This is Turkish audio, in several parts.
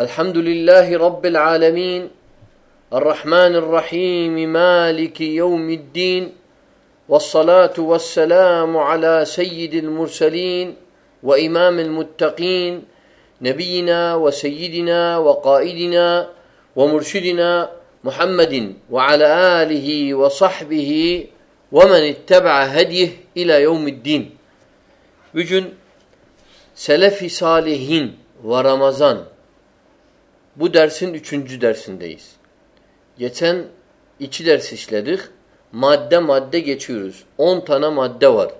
الحمد لله رب العالمين الرحمن الرحيم مالك يوم الدين والصلاة والسلام على سيد المرسلين وإمام المتقين نبينا وسيدنا وقائدنا ومرشدنا محمد وعلى آله وصحبه ومن اتبع هديه إلى يوم الدين. Selefi Salihin ve Ramazan bu dersin üçüncü dersindeyiz. Geçen iki ders işledik. Madde madde geçiyoruz. On tane madde var.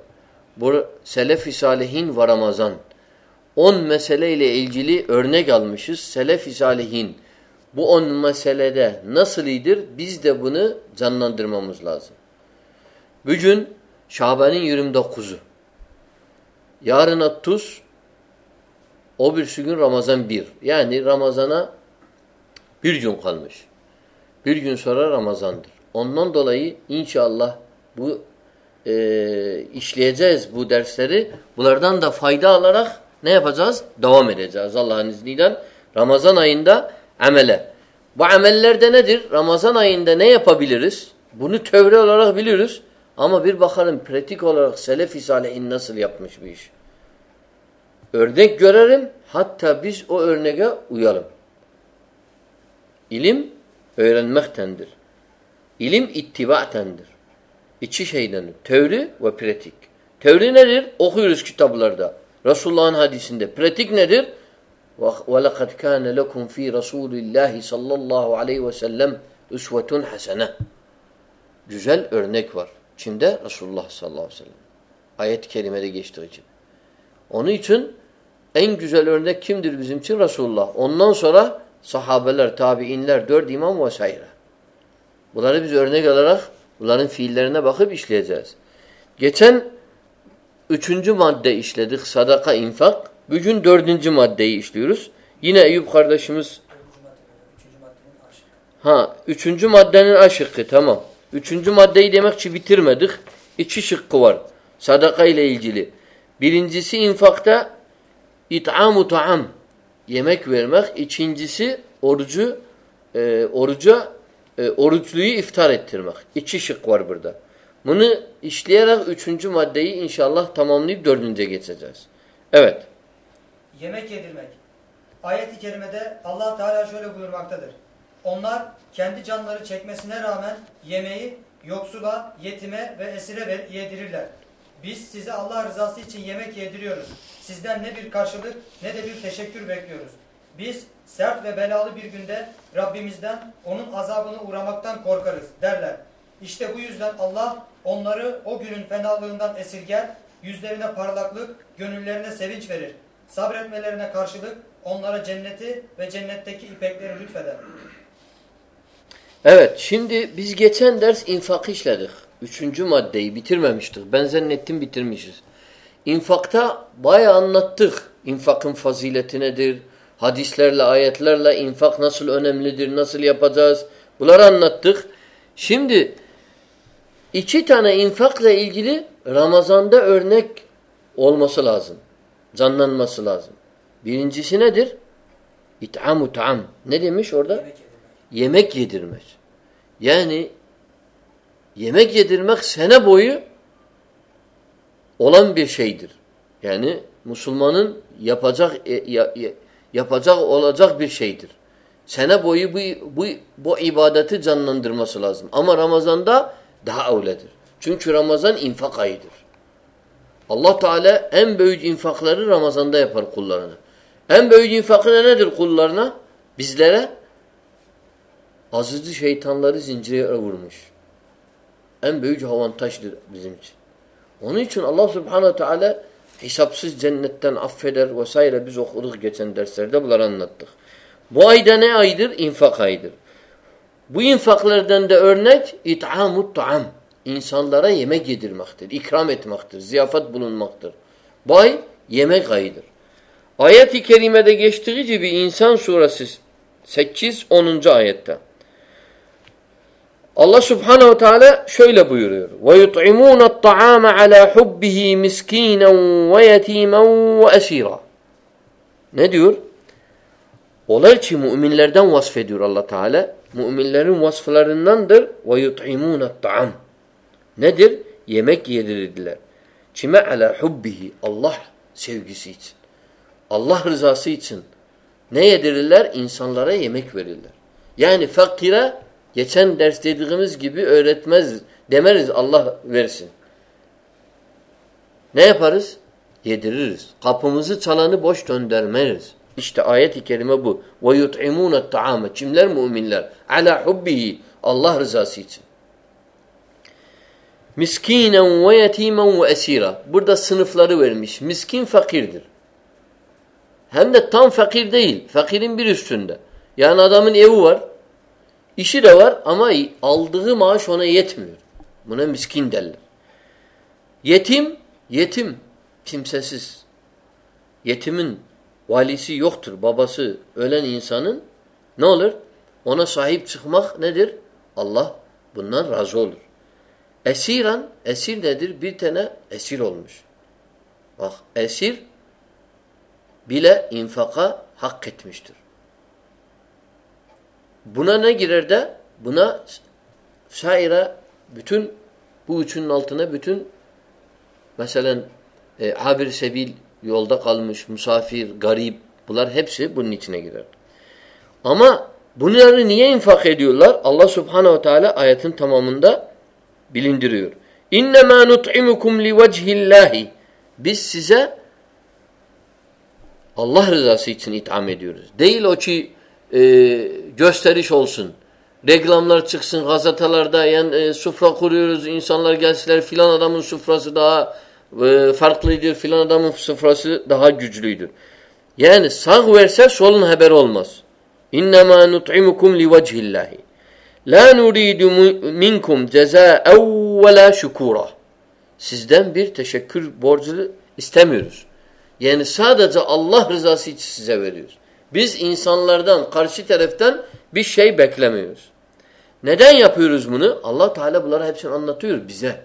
Bu Selefi Salihin ve Ramazan. On meseleyle ilgili örnek almışız. Selefi Salihin bu on meselede nasıl iyidir? Biz de bunu canlandırmamız lazım. Bugün Şaban'ın 29'u. Yarın 30 o bir gün Ramazan 1. Yani Ramazana bir gün kalmış. Bir gün sonra Ramazandır. Ondan dolayı inşallah bu e, işleyeceğiz bu dersleri. Bunlardan da fayda alarak ne yapacağız? Devam edeceğiz Allah'ın izniyle. Ramazan ayında amele. Bu ameller de nedir? Ramazan ayında ne yapabiliriz? Bunu teori olarak biliyoruz. Ama bir bakalım pratik olarak selef-i salihin nasıl yapmış bu iş. Örnek görelim. Hatta biz o örneğe uyalım. İlim öğrenmektendir. İlim ittibatendir. İki şeydendir. Teori ve pratik. Teori nedir? Okuyoruz kitaplarda. Resulullah'ın hadisinde. Pratik nedir? وَلَقَدْ كَانَ لَكُمْ ف۪ي رَسُولِ اللّٰهِ sallallahu aleyhi ve sellem üsvetun hasene. Güzel örnek var. Kimde? Resulullah sallallahu aleyhi ve sellem. Ayet-i kerimede geçtiği için. Onun için en güzel örnek kimdir bizim için? Resulullah. Ondan sonra sahabeler, tabiinler, dört imam vesaire. Bunları biz örnek alarak bunların fiillerine bakıp işleyeceğiz. Geçen üçüncü madde işledik. Sadaka, infak. Bugün dördüncü maddeyi işliyoruz. Yine Eyüp kardeşimiz Ha, üçüncü maddenin aşıkkı tamam. Üçüncü maddeyi demek ki bitirmedik. İki şıkkı var. Sadaka ile ilgili. Birincisi infakta it'amu ta'am. Yemek vermek. İkincisi orucu e, oruca e, oruçluyu iftar ettirmek. İki şık var burada. Bunu işleyerek üçüncü maddeyi inşallah tamamlayıp dördüncüye geçeceğiz. Evet. Yemek yedirmek. Ayet-i kerimede allah Teala şöyle buyurmaktadır. Onlar kendi canları çekmesine rağmen yemeği yoksula, yetime ve esire yedirirler. Biz size Allah rızası için yemek yediriyoruz. Sizden ne bir karşılık ne de bir teşekkür bekliyoruz. Biz sert ve belalı bir günde Rabbimizden onun azabını uğramaktan korkarız derler. İşte bu yüzden Allah onları o günün fenalığından esirger, yüzlerine parlaklık, gönüllerine sevinç verir. Sabretmelerine karşılık onlara cenneti ve cennetteki ipekleri lütfeder. Evet, şimdi biz geçen ders infakı işledik. Üçüncü maddeyi bitirmemiştik. Ben zannettim bitirmişiz. İnfakta bayağı anlattık. İnfakın fazileti nedir? Hadislerle, ayetlerle infak nasıl önemlidir, nasıl yapacağız? Bunları anlattık. Şimdi iki tane infakla ilgili Ramazan'da örnek olması lazım. Canlanması lazım. Birincisi nedir? İt'amu ta'am. Ne demiş orada? Yemek yedirmek. Yemek yedirmek. Yani yemek yedirmek sene boyu olan bir şeydir. Yani Müslümanın yapacak e, ya, ya, yapacak olacak bir şeydir. Sene boyu bu, bu, bu ibadeti canlandırması lazım. Ama Ramazan'da daha öyledir. Çünkü Ramazan infak ayıdır. Allah Teala en büyük infakları Ramazan'da yapar kullarına. En büyük infakı nedir kullarına? Bizlere azıcı şeytanları zincire vurmuş. En büyük avantajdır bizim için. Onun için Allah Subhanahu Teala hesapsız cennetten affeder vesaire biz okuduk geçen derslerde bunları anlattık. Bu ayda ne aydır? İnfak ayıdır. Bu infaklardan da örnek it'amut ta'am. İnsanlara yemek yedirmektir, ikram etmektir, ziyafet bulunmaktır. Bu ay yemek ayıdır. Ayet-i kerimede geçtiği gibi İnsan suresi 8-10. ayette. Allah Subhanahu Teala şöyle buyuruyor. Ve yut'imûne at-ta'ame alâ hubbihi miskînen ve yetîmen ve esîrâ. Ne diyor? Onlar için müminlerden vasfediyor Allah Teala. Müminlerin vasflarındandır. Ve yut'imûne ta'am. Nedir? Yemek yedirirdiler. Kime ala hubbihi? Allah sevgisi için. Allah rızası için. Ne yedirirler? İnsanlara yemek verirler. Yani fakire geçen ders dediğimiz gibi öğretmez demeriz Allah versin. Ne yaparız? Yediririz. Kapımızı çalanı boş döndürmeyiz. İşte ayet-i kerime bu. Ve yut'imûne ta'ame. Kimler? Müminler. Ala hubbihi. Allah rızası için. Miskinen ve yetimen ve esira. Burada sınıfları vermiş. Miskin fakirdir. Hem de tam fakir değil. Fakirin bir üstünde. Yani adamın evi var. İşi de var ama aldığı maaş ona yetmiyor. Buna miskin derler. Yetim, yetim, kimsesiz. Yetimin valisi yoktur. Babası ölen insanın ne olur? Ona sahip çıkmak nedir? Allah bundan razı olur. Esiran, esir nedir? Bir tane esir olmuş. Bak esir bile infaka hak etmiştir. Buna ne girer de? Buna şaira bütün bu üçünün altına bütün mesela e, abir sebil yolda kalmış, musafir, garip bunlar hepsi bunun içine girer. Ama bunları niye infak ediyorlar? Allah subhanehu teala ayetin tamamında bilindiriyor. İnnemâ nut'imukum livecihillahi. Biz size Allah rızası için itham ediyoruz. Değil o ki e, gösteriş olsun. Reklamlar çıksın gazetelerde yani e, sufra kuruyoruz insanlar gelsinler filan adamın sufrası daha e, farklıdır filan adamın sufrası daha güçlüdür. Yani sağ verse solun haber olmaz. İnnemâ nut'imukum livecihillahi. La nuridu minkum cezâ'ev ve la. Sizden bir teşekkür borcu istemiyoruz. Yani sadece Allah rızası için size veriyoruz. Biz insanlardan, karşı taraftan bir şey beklemiyoruz. Neden yapıyoruz bunu? Allah Teala bunları hepsini anlatıyor bize.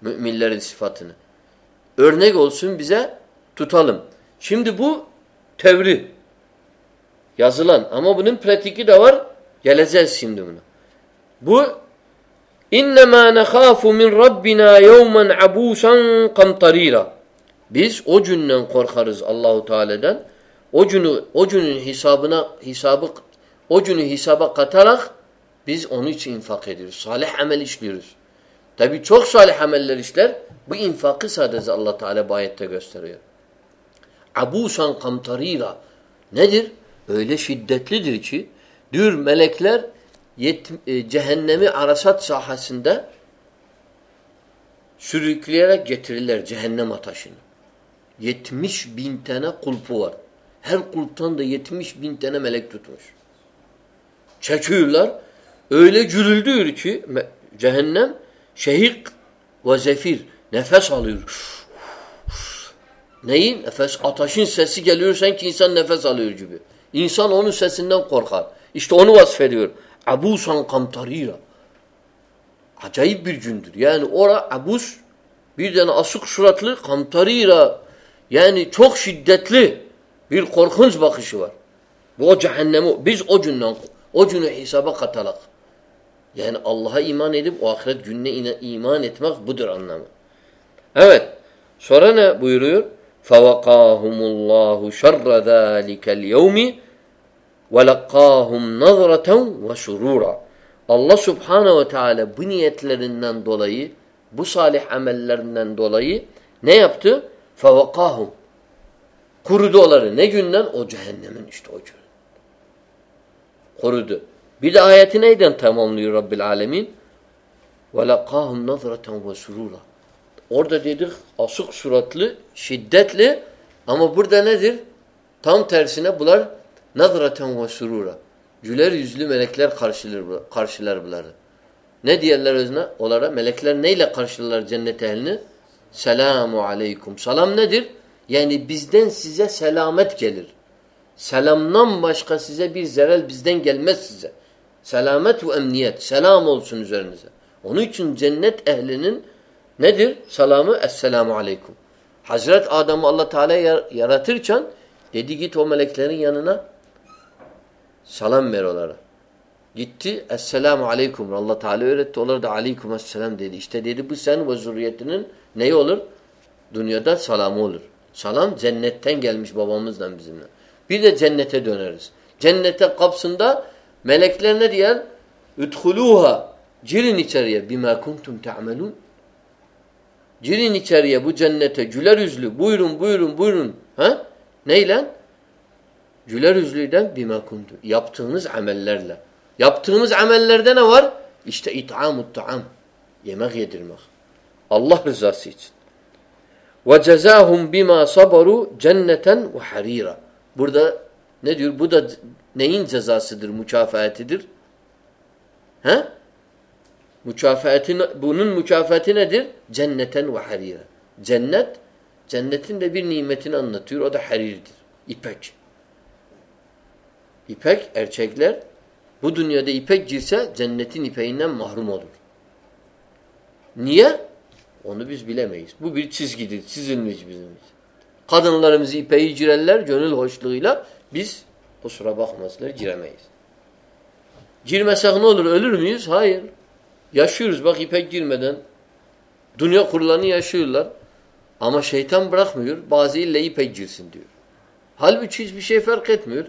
Müminlerin sıfatını. Örnek olsun bize tutalım. Şimdi bu tevri yazılan ama bunun pratiki de var. Geleceğiz şimdi buna. Bu İnnemâ nekâfu min Rabbina yevmen abûsan kamtarîra. Biz o günden korkarız Allahu Teala'dan. O günü o günün hesabına hesabı o günü hesaba katarak biz onu için infak ediyoruz. Salih amel işliyoruz. Tabi çok salih ameller işler. Bu infakı sadece Allah Teala bu ayette gösteriyor. Abusan kamtarira nedir? Öyle şiddetlidir ki diyor melekler e, cehennemi arasat sahasında sürükleyerek getirirler cehennem ateşini. 70 bin tane kulpu var. Her kulptan da 70 bin tane melek tutmuş. Çekiyorlar. Öyle gürüldüyor ki cehennem şehik ve zefir nefes alıyor. Neyin? Nefes. Ateşin sesi geliyor sanki insan nefes alıyor gibi. İnsan onun sesinden korkar. İşte onu vasfediyor. Abusan kamtarira. Acayip bir gündür. Yani ora abus bir tane asık suratlı kamtarira yani çok şiddetli bir korkunç bakışı var. Bu o cehennemi biz o günden o günü hesaba katalak. Yani Allah'a iman edip o ahiret gününe iman etmek budur anlamı. Evet. Sonra ne buyuruyor? فَوَقَاهُمُ اللّٰهُ شَرَّ ذَٰلِكَ الْيَوْمِ وَلَقَّاهُمْ نَظْرَةً وَسُرُورًا Allah subhanehu ve teala bu niyetlerinden dolayı, bu salih amellerinden dolayı ne yaptı? فَوَقَاهُمْ Kurudu onları. Ne günden? O cehennemin işte o gün. Kurudu. Bir de ayeti neyden tamamlıyor Rabbil Alemin? وَلَقَّاهُمْ نَظْرَةً وَسُرُورًا Orada dedik asık suratlı, şiddetli ama burada nedir? Tam tersine bunlar nazraten ve surura. Güler yüzlü melekler karşılar, karşılar bunları. Ne diyorlar özüne? Onlara melekler neyle karşılar cennet ehlini? Selamu aleykum. Salam nedir? Yani bizden size selamet gelir. Selamdan başka size bir zerel bizden gelmez size. Selamet ve emniyet. Selam olsun üzerinize. Onun için cennet ehlinin nedir? Selamı Esselamu Aleyküm. Hazret Adem'i Allah Teala yaratırken dedi git o meleklerin yanına Salam ver onlara. Gitti. Esselamu aleyküm. Allah Teala öğretti. Onlar da aleyküm esselam dedi. İşte dedi bu sen ve zürriyetinin neyi olur? Dünyada salamı olur. Salam cennetten gelmiş babamızdan bizimle. Bir de cennete döneriz. Cennete kapsında melekler ne diyor? Üdhuluha. Girin içeriye. Bima kuntum ta'melun. Girin içeriye bu cennete. Güler yüzlü. Buyurun buyurun buyurun. Ha? Neyle? Güler yüzlüden bima kuntum. Yaptığınız amellerle. Yaptığımız amellerde ne var? İşte it'amut ta'am. Yemek yedirmek. Allah rızası için. Ve cezahum bima sabaru cenneten ve harira. Burada ne diyor? Bu da neyin cezasıdır, mükafatıdır? He? Mükafatı, bunun mükafatı nedir? Cenneten ve harira. Cennet, cennetin de bir nimetini anlatıyor. O da harirdir. İpek. İpek, erkekler bu dünyada ipek girse cennetin ipeğinden mahrum olur. Niye? Onu biz bilemeyiz. Bu bir çizgidir. Çizilmiş bizim için. Kadınlarımızı ipeği girerler gönül hoşluğuyla biz kusura bakmasınlar giremeyiz. Girmesek ne olur? Ölür müyüz? Hayır. Yaşıyoruz bak ipek girmeden. Dünya kurularını yaşıyorlar. Ama şeytan bırakmıyor. Bazı ille ipek girsin diyor. Halbuki hiçbir şey fark etmiyor.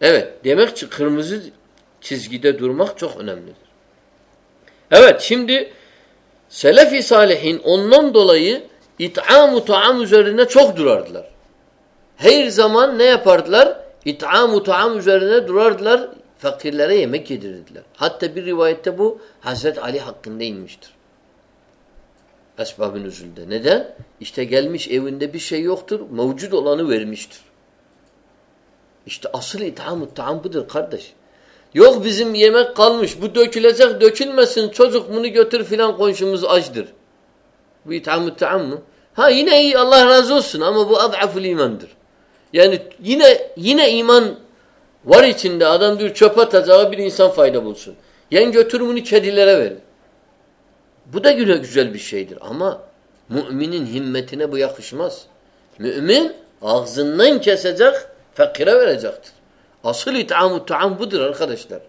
Evet. Demek ki kırmızı çizgide durmak çok önemlidir. Evet şimdi Selefi Salihin ondan dolayı it'am-u taam üzerine çok durardılar. Her zaman ne yapardılar? İt'am-u taam üzerine durardılar. Fakirlere yemek yedirirdiler. Hatta bir rivayette bu Hazreti Ali hakkında inmiştir. Esbab-ı nüzulde. Neden? İşte gelmiş evinde bir şey yoktur. Mevcut olanı vermiştir. İşte asıl itham-ı taam budur kardeş. Yok bizim yemek kalmış. Bu dökülecek dökülmesin. Çocuk bunu götür filan komşumuz açdır. Bu itham-ı taam mı? Ha yine iyi Allah razı olsun ama bu ad'aful imandır. Yani yine yine iman var içinde adam diyor çöp atacağı bir insan fayda bulsun. Yen götür bunu kedilere ver. Bu da güzel, güzel bir şeydir ama müminin himmetine bu yakışmaz. Mümin ağzından kesecek fakire verecektir. Asıl it'am-ı taam budur arkadaşlar.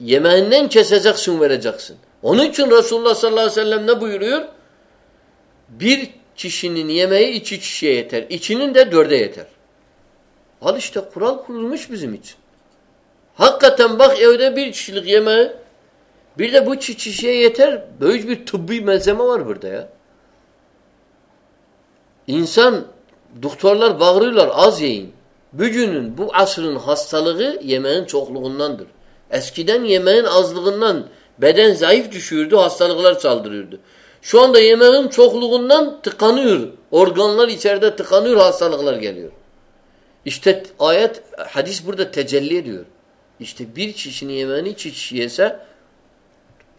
Yemeğinden keseceksin vereceksin. Onun için Resulullah sallallahu aleyhi ve sellem ne buyuruyor? Bir kişinin yemeği iki kişiye yeter. İçinin de dörde yeter. Al işte kural kurulmuş bizim için. Hakikaten bak evde bir kişilik yemeği bir de bu kişiye yeter. Böyle bir tıbbi malzeme var burada ya. İnsan doktorlar bağırıyorlar az yiyin. Bugünün bu asrın hastalığı yemeğin çokluğundandır. Eskiden yemeğin azlığından beden zayıf düşürdü, hastalıklar saldırıyordu. Şu anda yemeğin çokluğundan tıkanıyor. Organlar içeride tıkanıyor, hastalıklar geliyor. İşte ayet, hadis burada tecelli ediyor. İşte bir kişinin yemeğini iki kişi yese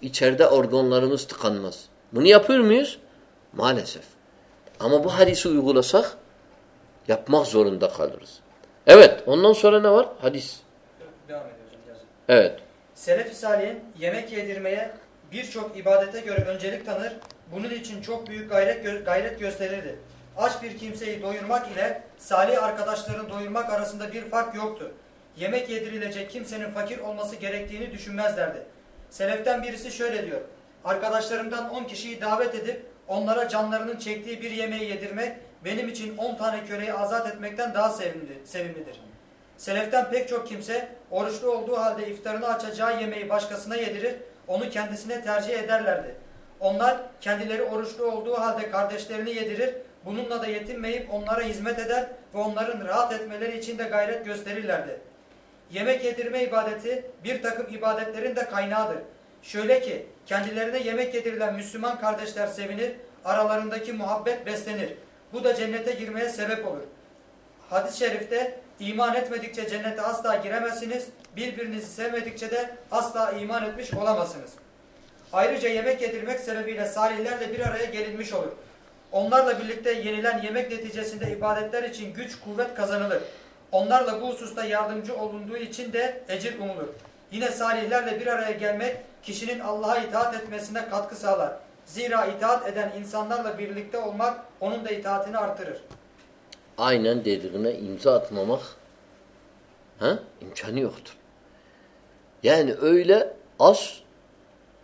içeride organlarımız tıkanmaz. Bunu yapıyor muyuz? Maalesef. Ama bu hadisi uygulasak yapmak zorunda kalırız. Evet. Ondan sonra ne var? Hadis. Devam ediyor hocam. yazın. Evet. Selef-i Salih'in yemek yedirmeye birçok ibadete göre öncelik tanır, bunun için çok büyük gayret, gö- gayret gösterirdi. Aç bir kimseyi doyurmak ile salih arkadaşlarını doyurmak arasında bir fark yoktu. Yemek yedirilecek kimsenin fakir olması gerektiğini düşünmezlerdi. Seleften birisi şöyle diyor. Arkadaşlarımdan 10 kişiyi davet edip onlara canlarının çektiği bir yemeği yedirmek benim için 10 tane köleyi azat etmekten daha sevimli, sevimlidir. Seleften pek çok kimse oruçlu olduğu halde iftarını açacağı yemeği başkasına yedirir, onu kendisine tercih ederlerdi. Onlar kendileri oruçlu olduğu halde kardeşlerini yedirir, bununla da yetinmeyip onlara hizmet eder ve onların rahat etmeleri için de gayret gösterirlerdi. Yemek yedirme ibadeti bir takım ibadetlerin de kaynağıdır. Şöyle ki kendilerine yemek yedirilen Müslüman kardeşler sevinir, aralarındaki muhabbet beslenir. Bu da cennete girmeye sebep olur. Hadis-i şerifte iman etmedikçe cennete asla giremezsiniz, birbirinizi sevmedikçe de asla iman etmiş olamazsınız. Ayrıca yemek yedirmek sebebiyle salihlerle bir araya gelinmiş olur. Onlarla birlikte yenilen yemek neticesinde ibadetler için güç, kuvvet kazanılır. Onlarla bu hususta yardımcı olunduğu için de ecir umulur. Yine salihlerle bir araya gelmek kişinin Allah'a itaat etmesine katkı sağlar. Zira itaat eden insanlarla birlikte olmak onun da itaatini artırır. Aynen dediğine imza atmamak Ha? İmkanı yoktur. Yani öyle az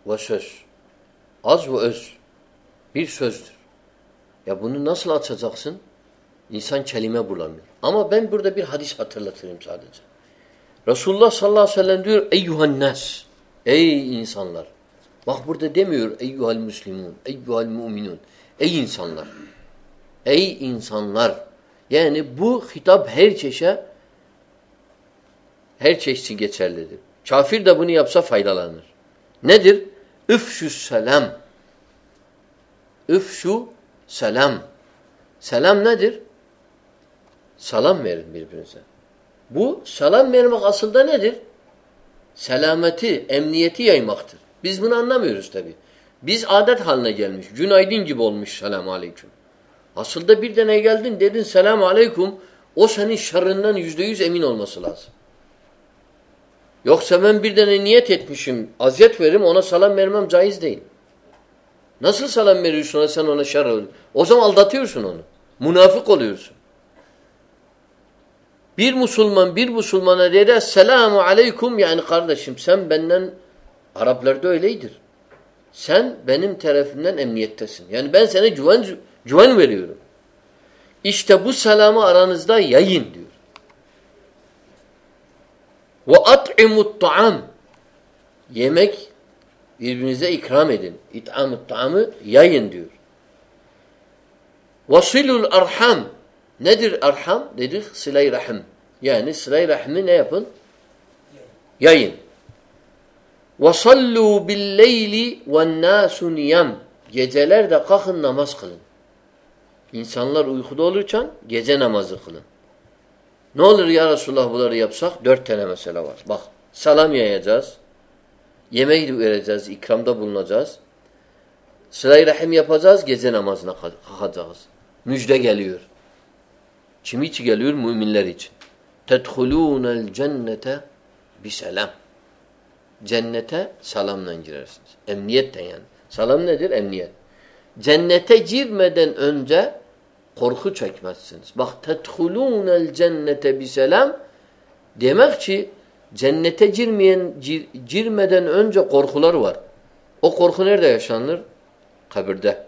ve söz. Az ve öz. Bir sözdür. Ya bunu nasıl açacaksın? İnsan kelime bulamıyor. Ama ben burada bir hadis hatırlatırım sadece. Resulullah sallallahu aleyhi ve sellem diyor eyyuhan nas. Ey insanlar. Bak burada demiyor eyyuhal müslimun, eyyuhal mu'minun. Ey insanlar. Ey insanlar. Yani bu hitap her çeşe her çeşit geçerlidir. Kafir de bunu yapsa faydalanır. Nedir? Üfşü selam. Üfşü selam. Selam nedir? Salam verin birbirinize. Bu salam vermek aslında nedir? Selameti, emniyeti yaymaktır. Biz bunu anlamıyoruz tabi. Biz adet haline gelmiş. Günaydın gibi olmuş selamu aleyküm. Aslında bir deney geldin dedin selamu aleyküm. O senin şerrinden yüzde yüz emin olması lazım. Yoksa ben bir tane niyet etmişim, aziyet veririm ona salam vermem caiz değil. Nasıl salam veriyorsun ona sen ona şer O zaman aldatıyorsun onu. Münafık oluyorsun. Bir Müslüman bir Müslümana dedi selamu aleyküm yani kardeşim sen benden Araplarda öyleydir. Sen benim tarafımdan emniyettesin. Yani ben sana güven, güven veriyorum. İşte bu selamı aranızda yayın diyor. Ve at'imut ta'am. Yemek birbirinize ikram edin. İt'amut ta'amı yayın diyor. Vasilul arham. Nedir arham? Dedik sıla rahim. Yani sıla rahmi ne yapın? Yayın. وَصَلُّوا بِالْلَيْلِ وَالنَّاسُ نِيَمْ Geceler de kalkın namaz kılın. İnsanlar uykuda olurken gece namazı kılın. Ne olur ya Resulullah bunları yapsak? Dört tane mesele var. Bak salam yayacağız. Yemek vereceğiz, ikramda bulunacağız. Sıla-i Rahim yapacağız, gece namazına kalkacağız. Müjde geliyor. Kim için geliyor? Müminler için. تَدْخُلُونَ الْجَنَّةَ بِسَلَامٍ Cennete salamla girersiniz. Emniyetten yani. Salam nedir? Emniyet. Cennete girmeden önce korku çekmezsiniz. Bak tedhulûnel cennete biselam demek ki cennete girmeyen gir, girmeden önce korkular var. O korku nerede yaşanır? Kabirde.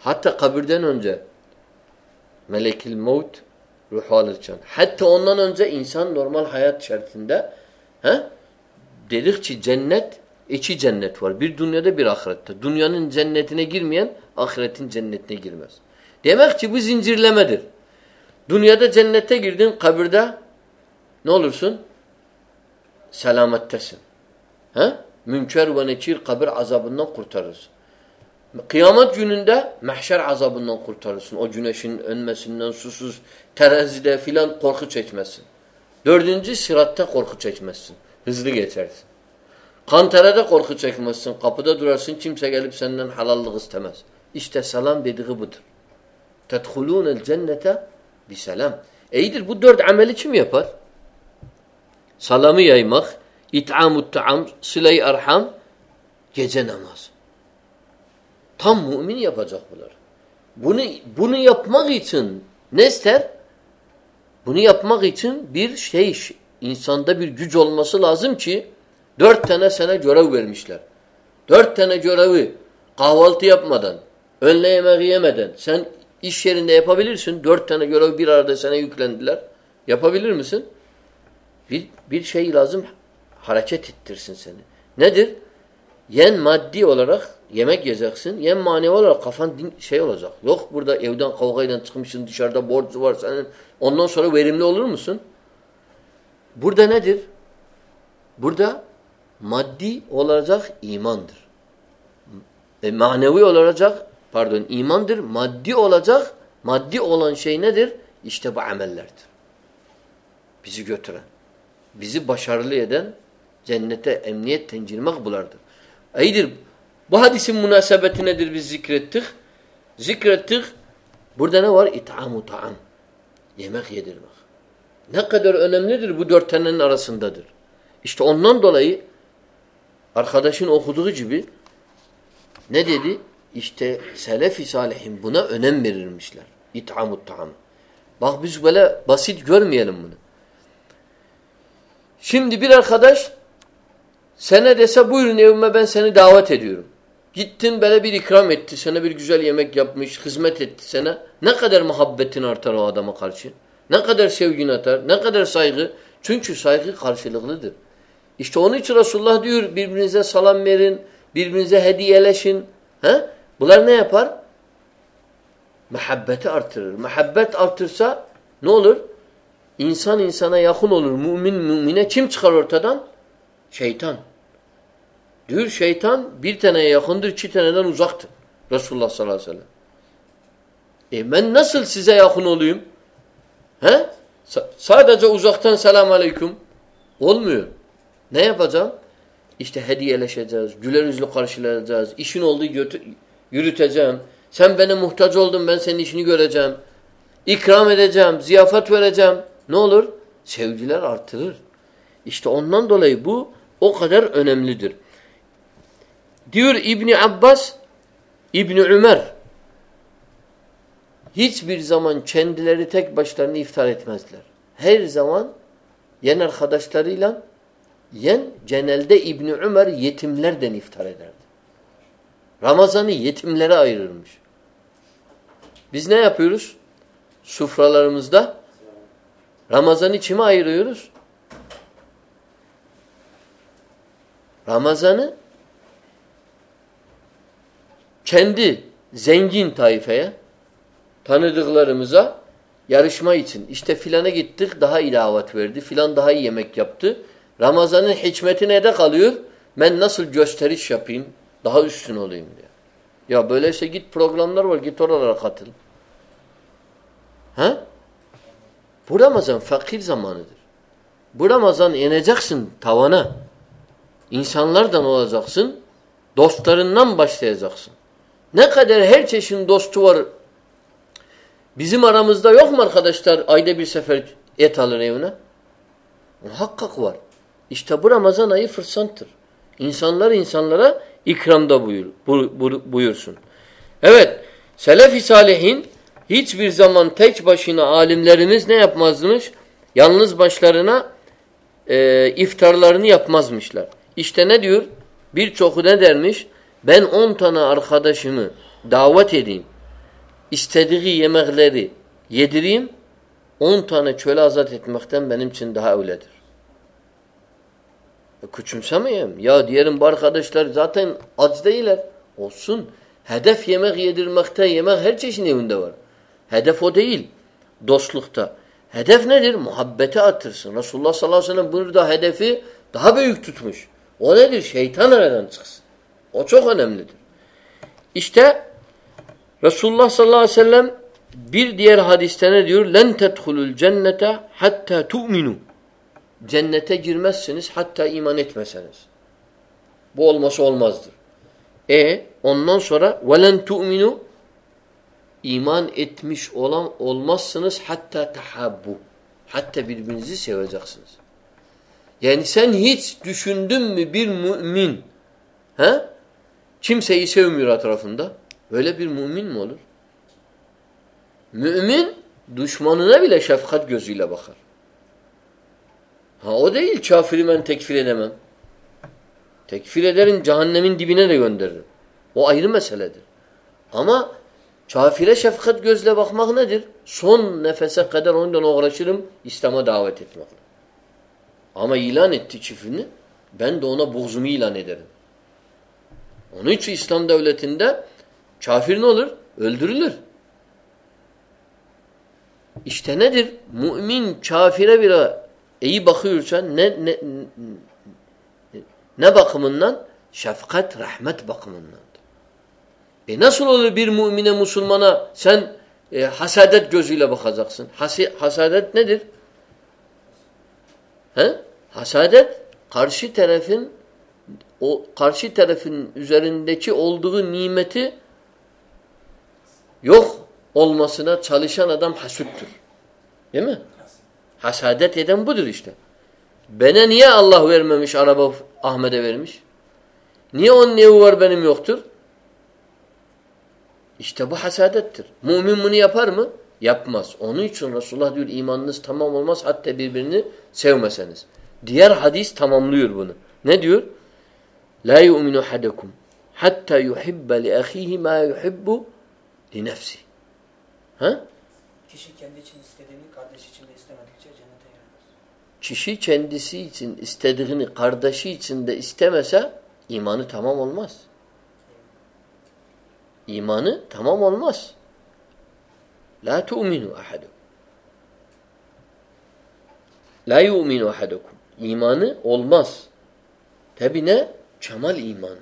Hatta kabirden önce melekil maut ruhu alırken. Hatta ondan önce insan normal hayat şartında he? dedik ki cennet iki cennet var. Bir dünyada bir ahirette. Dünyanın cennetine girmeyen ahiretin cennetine girmez. Demek ki bu zincirlemedir. Dünyada cennete girdin kabirde ne olursun? Selamettesin. He? Münker ve nekir kabir azabından kurtarırsın. Kıyamet gününde mahşer azabından kurtarırsın. O güneşin önmesinden susuz terazide filan korku çekmezsin. Dördüncü siratta korku çekmezsin. Hızlı geçersin. Kantarada korku çekmezsin. Kapıda durarsın. Kimse gelip senden halallık istemez. İşte selam dediği budur. Tedhulûnel cennete biselam. İyidir bu dört ameli kim yapar? Salamı yaymak, it'amut ta'am, sıla-i arham, gece namaz. Tam mümin yapacak bunlar. Bunu, bunu yapmak için ne ister? Bunu yapmak için bir şey, insanda bir güç olması lazım ki dört tane sana görev vermişler. Dört tane görevi kahvaltı yapmadan, önle yemeği yemeden sen iş yerinde yapabilirsin. Dört tane görev bir arada sana yüklendiler. Yapabilir misin? Bir, bir şey lazım hareket ettirsin seni. Nedir? Yen maddi olarak yemek yiyeceksin. Yen manevi olarak kafan din, şey olacak. Yok burada evden kavgayla çıkmışsın dışarıda borcu var senin. Ondan sonra verimli olur musun? Burada nedir? Burada maddi olacak imandır. E, manevi olacak pardon imandır. Maddi olacak. Maddi olan şey nedir? İşte bu amellerdir. Bizi götüren. Bizi başarılı eden cennete emniyet tencirmek bulardır. İyidir. Bu hadisin münasebeti nedir biz zikrettik? Zikrettik. Burada ne var? İt'amu ta'am. Yemek yedirmek. Ne kadar önemlidir bu dört tanenin arasındadır. İşte ondan dolayı arkadaşın okuduğu gibi ne dedi? İşte selef-i salihin buna önem verirmişler. İt'amut ta'am. Bak biz böyle basit görmeyelim bunu. Şimdi bir arkadaş sana dese buyurun evime ben seni davet ediyorum. Gittin böyle bir ikram etti. Sana bir güzel yemek yapmış, hizmet etti sana. Ne kadar muhabbetin artar o adama karşı. Ne kadar sevgin atar, ne kadar saygı. Çünkü saygı karşılıklıdır. İşte onun için Resulullah diyor birbirinize salam verin, birbirinize hediyeleşin. He? Bunlar ne yapar? Muhabbeti artırır. Muhabbet artırsa ne olur? İnsan insana yakın olur. Mümin mümine kim çıkar ortadan? Şeytan. Diyor şeytan bir taneye yakındır, iki taneden uzaktır. Resulullah sallallahu aleyhi ve sellem. E ben nasıl size yakın olayım? He? S sadece uzaktan selam aleyküm. Olmuyor. Ne yapacağım? İşte hediyeleşeceğiz, güler yüzlü karşılayacağız, işin olduğu yürüteceğim. Sen bana muhtaç oldun, ben senin işini göreceğim. İkram edeceğim, ziyafet vereceğim. Ne olur? Sevgiler artırır. İşte ondan dolayı bu o kadar önemlidir. Diyor İbni Abbas, İbni Ömer hiçbir zaman kendileri tek başlarına iftar etmezler. Her zaman yen arkadaşlarıyla yen genelde İbni Ömer yetimlerden iftar ederdi. Ramazan'ı yetimlere ayırırmış. Biz ne yapıyoruz? Sufralarımızda Ramazan'ı kime ayırıyoruz? Ramazan'ı kendi zengin tayfaya tanıdıklarımıza yarışma için işte filana gittik daha iyi davet verdi. Filan daha iyi yemek yaptı. Ramazan'ın hikmeti nerede kalıyor? Ben nasıl gösteriş yapayım? Daha üstün olayım diye. Ya böyleyse git programlar var git oralara katıl. Ha? Bu Ramazan fakir zamanıdır. Bu Ramazan ineceksin tavana. İnsanlardan olacaksın. Dostlarından başlayacaksın. Ne kadar her çeşit dostu var. Bizim aramızda yok mu arkadaşlar ayda bir sefer et alır evine? Muhakkak var. İşte bu Ramazan ayı fırsattır. İnsanlar insanlara ikramda buyur, buyursun. Evet, Selef-i Salihin hiçbir zaman tek başına alimlerimiz ne yapmazmış? Yalnız başlarına e, iftarlarını yapmazmışlar. İşte ne diyor? Birçoku ne dermiş? Ben on tane arkadaşımı davet edeyim. İstediği yemekleri yedireyim. On tane köle azat etmekten benim için daha öyledir. E. Ya diyelim bu arkadaşlar zaten aç değiller. Olsun. Hedef yemek yedirmekte yemek her çeşit evinde var. Hedef o değil. Dostlukta. Hedef nedir? Muhabbeti artırsın. Resulullah sallallahu aleyhi ve sellem burada hedefi daha büyük tutmuş. O nedir? Şeytan aradan çıksın. O çok önemlidir. İşte Resulullah sallallahu aleyhi ve sellem bir diğer hadiste ne diyor? Len tedhulul cennete hatta tu'minu. Cennete girmezsiniz hatta iman etmeseniz. Bu olması olmazdır. E ondan sonra velen tu'minu iman etmiş olan olmazsınız hatta tahabbu. Hatta birbirinizi seveceksiniz. Yani sen hiç düşündün mü bir mümin he? kimseyi sevmiyor etrafında? Öyle bir mümin mi olur? Mümin düşmanına bile şefkat gözüyle bakar. Ha o değil kafiri ben tekfir edemem. Tekfir ederim cehennemin dibine de gönderirim. O ayrı meseledir. Ama kafire şefkat gözle bakmak nedir? Son nefese kadar ondan uğraşırım İslam'a davet etmek. Ama ilan etti çiftini ben de ona buğzumu ilan ederim. Onun için İslam devletinde kafir ne olur? Öldürülür. İşte nedir? Mümin kafire bir iyi bakıyorsan ne, ne, ne bakımından? Şefkat, rahmet bakımından. E nasıl olur bir mümine, Müslümana sen e, hasadet gözüyle bakacaksın? Hasi, hasadet nedir? He? Hasadet karşı tarafın o karşı tarafın üzerindeki olduğu nimeti yok olmasına çalışan adam hasuttur. Değil mi? Hasadet eden budur işte. Bana niye Allah vermemiş araba Ahmet'e vermiş? Niye onun evi var benim yoktur? İşte bu hasadettir. Mümin bunu yapar mı? Yapmaz. Onun için Resulullah diyor imanınız tamam olmaz hatta birbirini sevmeseniz. Diğer hadis tamamlıyor bunu. Ne diyor? La yu'minu ahadukum hatta yuhibbe li ahihi ma yuhibbu li nefsi. Ha? Kişi kendi için istediğini kardeş için de giremez. Kişi kendisi için istediğini kardeşi için de istemese imanı tamam olmaz. İmanı tamam olmaz. La tu'minu ahadukum. La yu'minu ahadukum. İmanı olmaz. Tabi ne? Kemal imanı.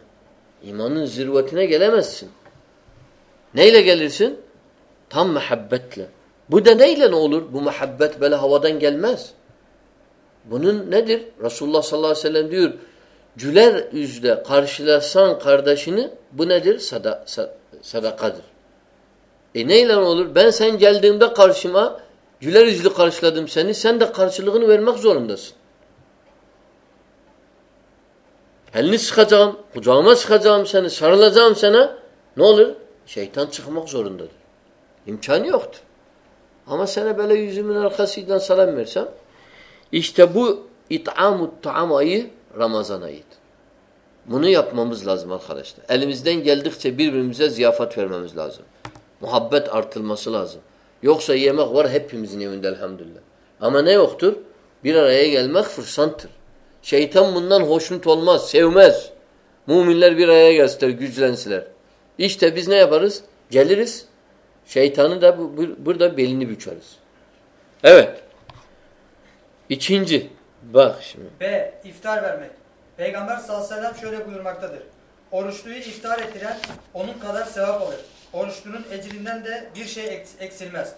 İmanın zirvetine gelemezsin. Neyle gelirsin? Tam muhabbetle. Bu da neyle ne olur? Bu muhabbet böyle havadan gelmez. Bunun nedir? Resulullah sallallahu aleyhi ve sellem diyor, güler yüzle karşılasan kardeşini bu nedir? Sada, sadakadır. E neyle olur? Ben sen geldiğimde karşıma güler yüzlü karşıladım seni. Sen de karşılığını vermek zorundasın. Elini sıkacağım, kucağıma sıkacağım seni, sarılacağım sana. Ne olur? Şeytan çıkmak zorundadır. İmkanı yoktur. Ama sana böyle yüzümün arkasından salam versem, işte bu it'amut ta'am ayı Ramazan ayıdır. Bunu yapmamız lazım arkadaşlar. Elimizden geldikçe birbirimize ziyafet vermemiz lazım. Muhabbet artılması lazım. Yoksa yemek var hepimizin evinde elhamdülillah. Ama ne yoktur? Bir araya gelmek fırsattır. Şeytan bundan hoşnut olmaz, sevmez. Müminler bir araya gelsinler, güçlensiler. İşte biz ne yaparız? Geliriz. Şeytanı da bu, bu, burada belini bükeriz. Evet. İkinci. Bak şimdi. B. İftar vermek. Peygamber sallallahu aleyhi ve sellem şöyle buyurmaktadır. Oruçluyu iftar ettiren onun kadar sevap alır. Oruçlunun ecrinden de bir şey eksilmez.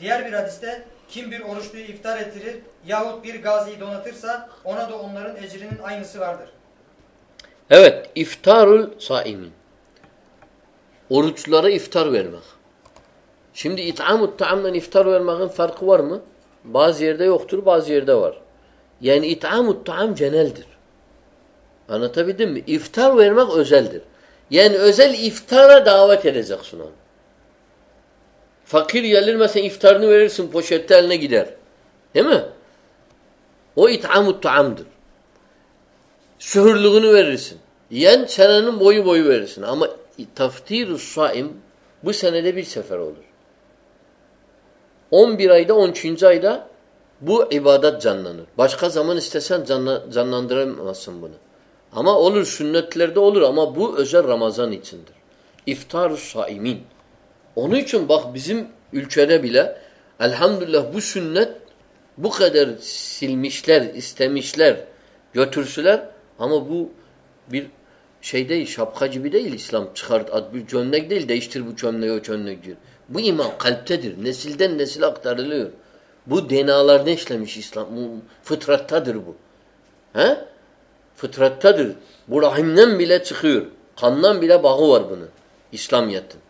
Diğer bir hadiste kim bir oruçluyu iftar ettirir yahut bir gaziyi donatırsa ona da onların ecrinin aynısı vardır. Evet, iftarul saimin. Oruçlara iftar vermek. Şimdi it'amut ta'amdan iftar vermenin farkı var mı? Bazı yerde yoktur, bazı yerde var. Yani it'amut ta'am geneldir. Anlatabildim mi? İftar vermek özeldir. Yani özel iftara davet edeceksin onu. Fakir gelir mesela iftarını verirsin poşette eline gider. Değil mi? O it'amut taamdır. Sühürlüğünü verirsin. Yen senenin boyu boyu verirsin. Ama taftirus saim bu senede bir sefer olur. 11 ayda 13. ayda bu ibadet canlanır. Başka zaman istesen canla, canlandıramazsın bunu. Ama olur sünnetlerde olur ama bu özel Ramazan içindir. İftar-ı saimin. Onun için bak bizim ülkede bile elhamdülillah bu sünnet bu kadar silmişler, istemişler, götürsüler ama bu bir şey değil, şapka gibi değil İslam çıkart at bir çömlek değil, değiştir bu çömleği o çömlektir. Bu iman kalptedir. Nesilden nesile aktarılıyor. Bu denalar ne işlemiş İslam? Fıtrattadır bu. He? Fıtrattadır. Bu rahimden bile çıkıyor. Kandan bile bağı var bunun. İslamiyet'in.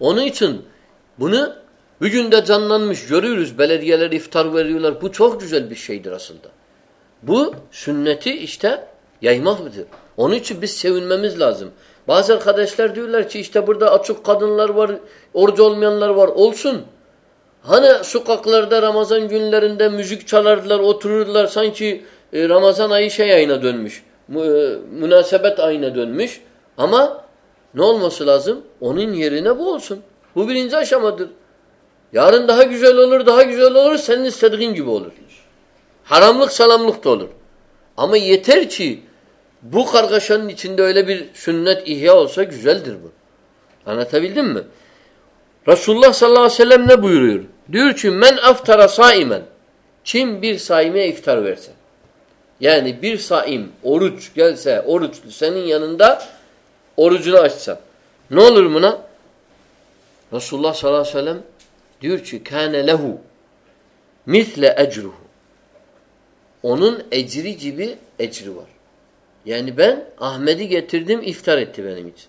Onun için bunu bugün de canlanmış görüyoruz. Belediyeler iftar veriyorlar. Bu çok güzel bir şeydir aslında. Bu sünneti işte yaymak mıdır? Onun için biz sevinmemiz lazım. Bazı arkadaşlar diyorlar ki işte burada açık kadınlar var, oruç olmayanlar var. Olsun. Hani sokaklarda Ramazan günlerinde müzik çalardılar, otururdular sanki e, Ramazan ayı şey ayına dönmüş. E, münasebet ayına dönmüş. Ama ne olması lazım? Onun yerine bu olsun. Bu birinci aşamadır. Yarın daha güzel olur, daha güzel olur, senin istediğin gibi olur. Haramlık salamlık da olur. Ama yeter ki bu kargaşanın içinde öyle bir sünnet ihya olsa güzeldir bu. Anlatabildim mi? Resulullah sallallahu aleyhi ve sellem ne buyuruyor? Diyor ki men aftara saimen. Kim bir saime iftar verse. Yani bir saim oruç gelse, oruçlu senin yanında orucunu açsa. Ne olur buna? Resulullah sallallahu aleyhi ve sellem diyor ki kâne lehu misle ecruhu. Onun ecri gibi ecri var. Yani ben Ahmet'i getirdim iftar etti benim için.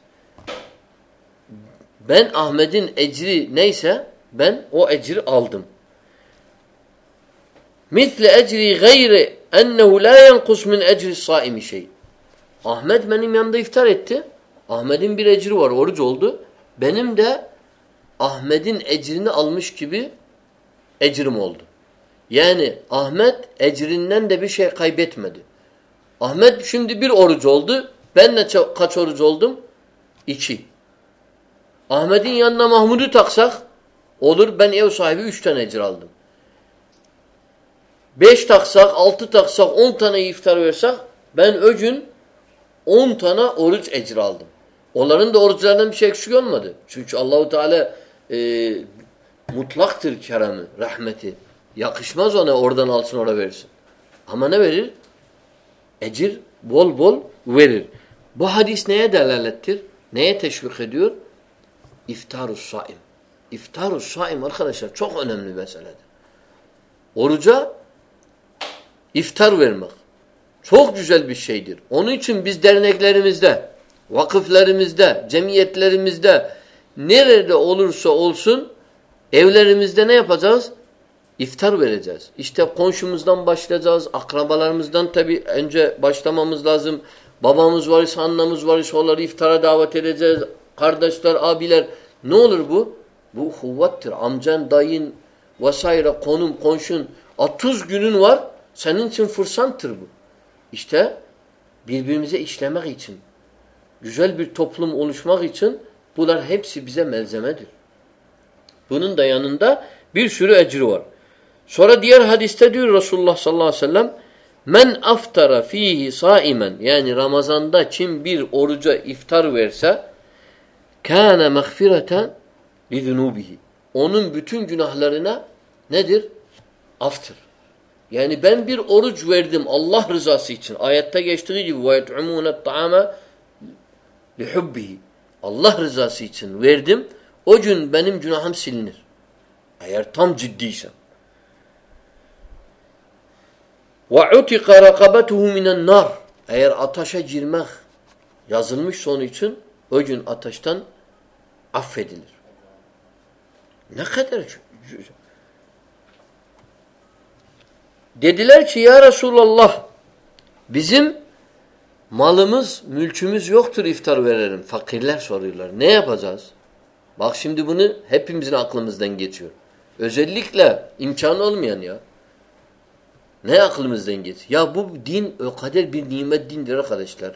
Ben Ahmet'in ecri neyse ben o ecri aldım. Misle ecri gayri ennehu la yenkus min ecri saimi şey. Ahmet benim yanında iftar etti. Ahmet'in bir ecri var, oruç oldu. Benim de Ahmet'in ecrini almış gibi ecrim oldu. Yani Ahmet ecrinden de bir şey kaybetmedi. Ahmet şimdi bir oruç oldu. Ben de kaç oruç oldum? İki. Ahmet'in yanına Mahmud'u taksak olur. Ben ev sahibi üç tane ecir aldım. Beş taksak, altı taksak, on tane iftar versek ben o gün on tane oruç ecir aldım. Onların da oruçlarından bir şey eksik olmadı. Çünkü Allahu Teala e, mutlaktır keremi, rahmeti. Yakışmaz ona oradan alsın oraya versin. Ama ne verir? Ecir bol bol verir. Bu hadis neye delalettir? Neye teşvik ediyor? İftarus saim. İftarus saim arkadaşlar çok önemli meseledir. Oruca iftar vermek çok güzel bir şeydir. Onun için biz derneklerimizde, vakıflerimizde, cemiyetlerimizde nerede olursa olsun evlerimizde ne yapacağız? İftar vereceğiz. İşte komşumuzdan başlayacağız. Akrabalarımızdan tabi önce başlamamız lazım. Babamız varsa, annemiz varsa onları iftara davet edeceğiz. Kardeşler, abiler. Ne olur bu? Bu kuvvettir. Amcan, dayın vesaire, konum, konşun. 30 günün var. Senin için fırsanttır bu. İşte birbirimize işlemek için, güzel bir toplum oluşmak için bunlar hepsi bize malzemedir. Bunun da yanında bir sürü ecri var. Sonra diğer hadiste diyor Resulullah sallallahu aleyhi ve sellem Men aftara fihi saimen yani Ramazan'da kim bir oruca iftar verse kâne mağfireten lizunubihi. Onun bütün günahlarına nedir? Aftır. Yani ben bir oruç verdim Allah rızası için. Ayette geçtiği gibi yet'umûne ta'ame lihubbihi. Allah rızası için verdim. O gün benim günahım silinir. Eğer tam ciddiysem. Ve utika rakabetuhu minen nar. Eğer ateşe girmek yazılmış onun için o gün ateşten affedilir. Ne kadar. Dediler ki ya Resulallah bizim malımız, mülkümüz yoktur iftar verelim. Fakirler soruyorlar. Ne yapacağız? Bak şimdi bunu hepimizin aklımızdan geçiyor. Özellikle imkanı olmayan ya. Ne aklımızdan geç? Ya bu din o kadar bir nimet dindir arkadaşlar.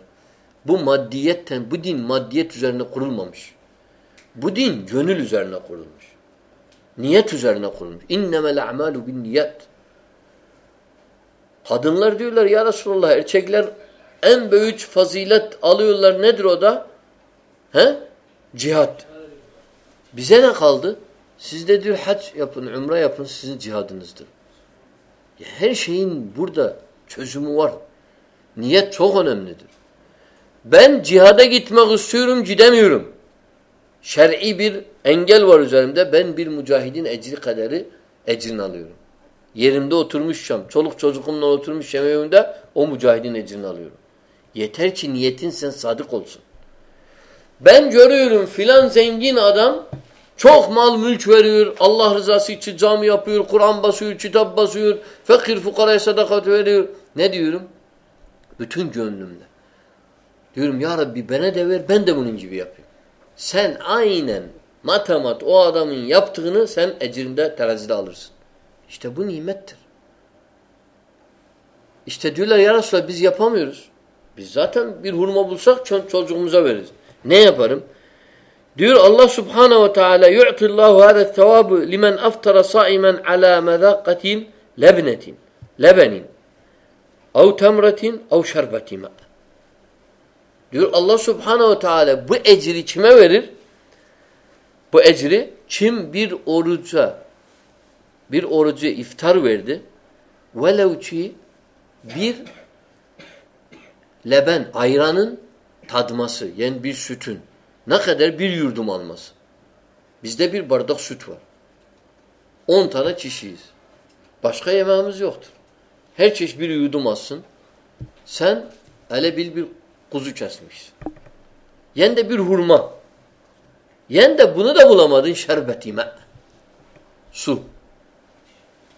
Bu maddiyetten, bu din maddiyet üzerine kurulmamış. Bu din gönül üzerine kurulmuş. Niyet üzerine kurulmuş. İnnemel a'malu bin niyet. Kadınlar diyorlar ya Resulallah erkekler en büyük fazilet alıyorlar nedir o da? He? Cihat. Bize ne kaldı? Siz de diyor hac yapın, umre yapın sizin cihadınızdır. Her şeyin burada çözümü var. Niyet çok önemlidir. Ben cihada gitmek istiyorum, gidemiyorum. Şer'i bir engel var üzerimde. Ben bir mücahidin ecri kaderi ecrini alıyorum. Yerimde oturmuşsam, çoluk çocukumla oturmuşsam evimde o mücahidin ecrini alıyorum. Yeter ki niyetin sen sadık olsun. Ben görüyorum filan zengin adam çok mal mülk veriyor, Allah rızası için cami yapıyor, Kur'an basıyor, kitap basıyor, fakir fukaraya sadakat veriyor. Ne diyorum? Bütün gönlümle. Diyorum ya Rabbi bana de ver, ben de bunun gibi yapayım. Sen aynen matemat o adamın yaptığını sen ecrinde terazide alırsın. İşte bu nimettir. İşte diyorlar ya Resulallah biz yapamıyoruz. Biz zaten bir hurma bulsak çocuğumuza veririz. Ne yaparım? Diyor Allah Subhanahu ve Teala yu'tillahu hada sevabu limen aftara saimen ala mazaqatin lebnetin lebenin ev temretin ev şerbetin Diyor Allah Subhanahu ve Teala bu ecri kime verir? Bu ecri kim bir oruca bir orucu iftar verdi velev ki bir leben ayranın tadması yani bir sütün ne kadar? Bir yurdum alması. Bizde bir bardak süt var. On tane kişiyiz. Başka yemeğimiz yoktur. Her çeşit bir yudum alsın. Sen hele bil bir kuzu kesmişsin. Yen de bir hurma. Yen de bunu da bulamadın şerbetime. Su.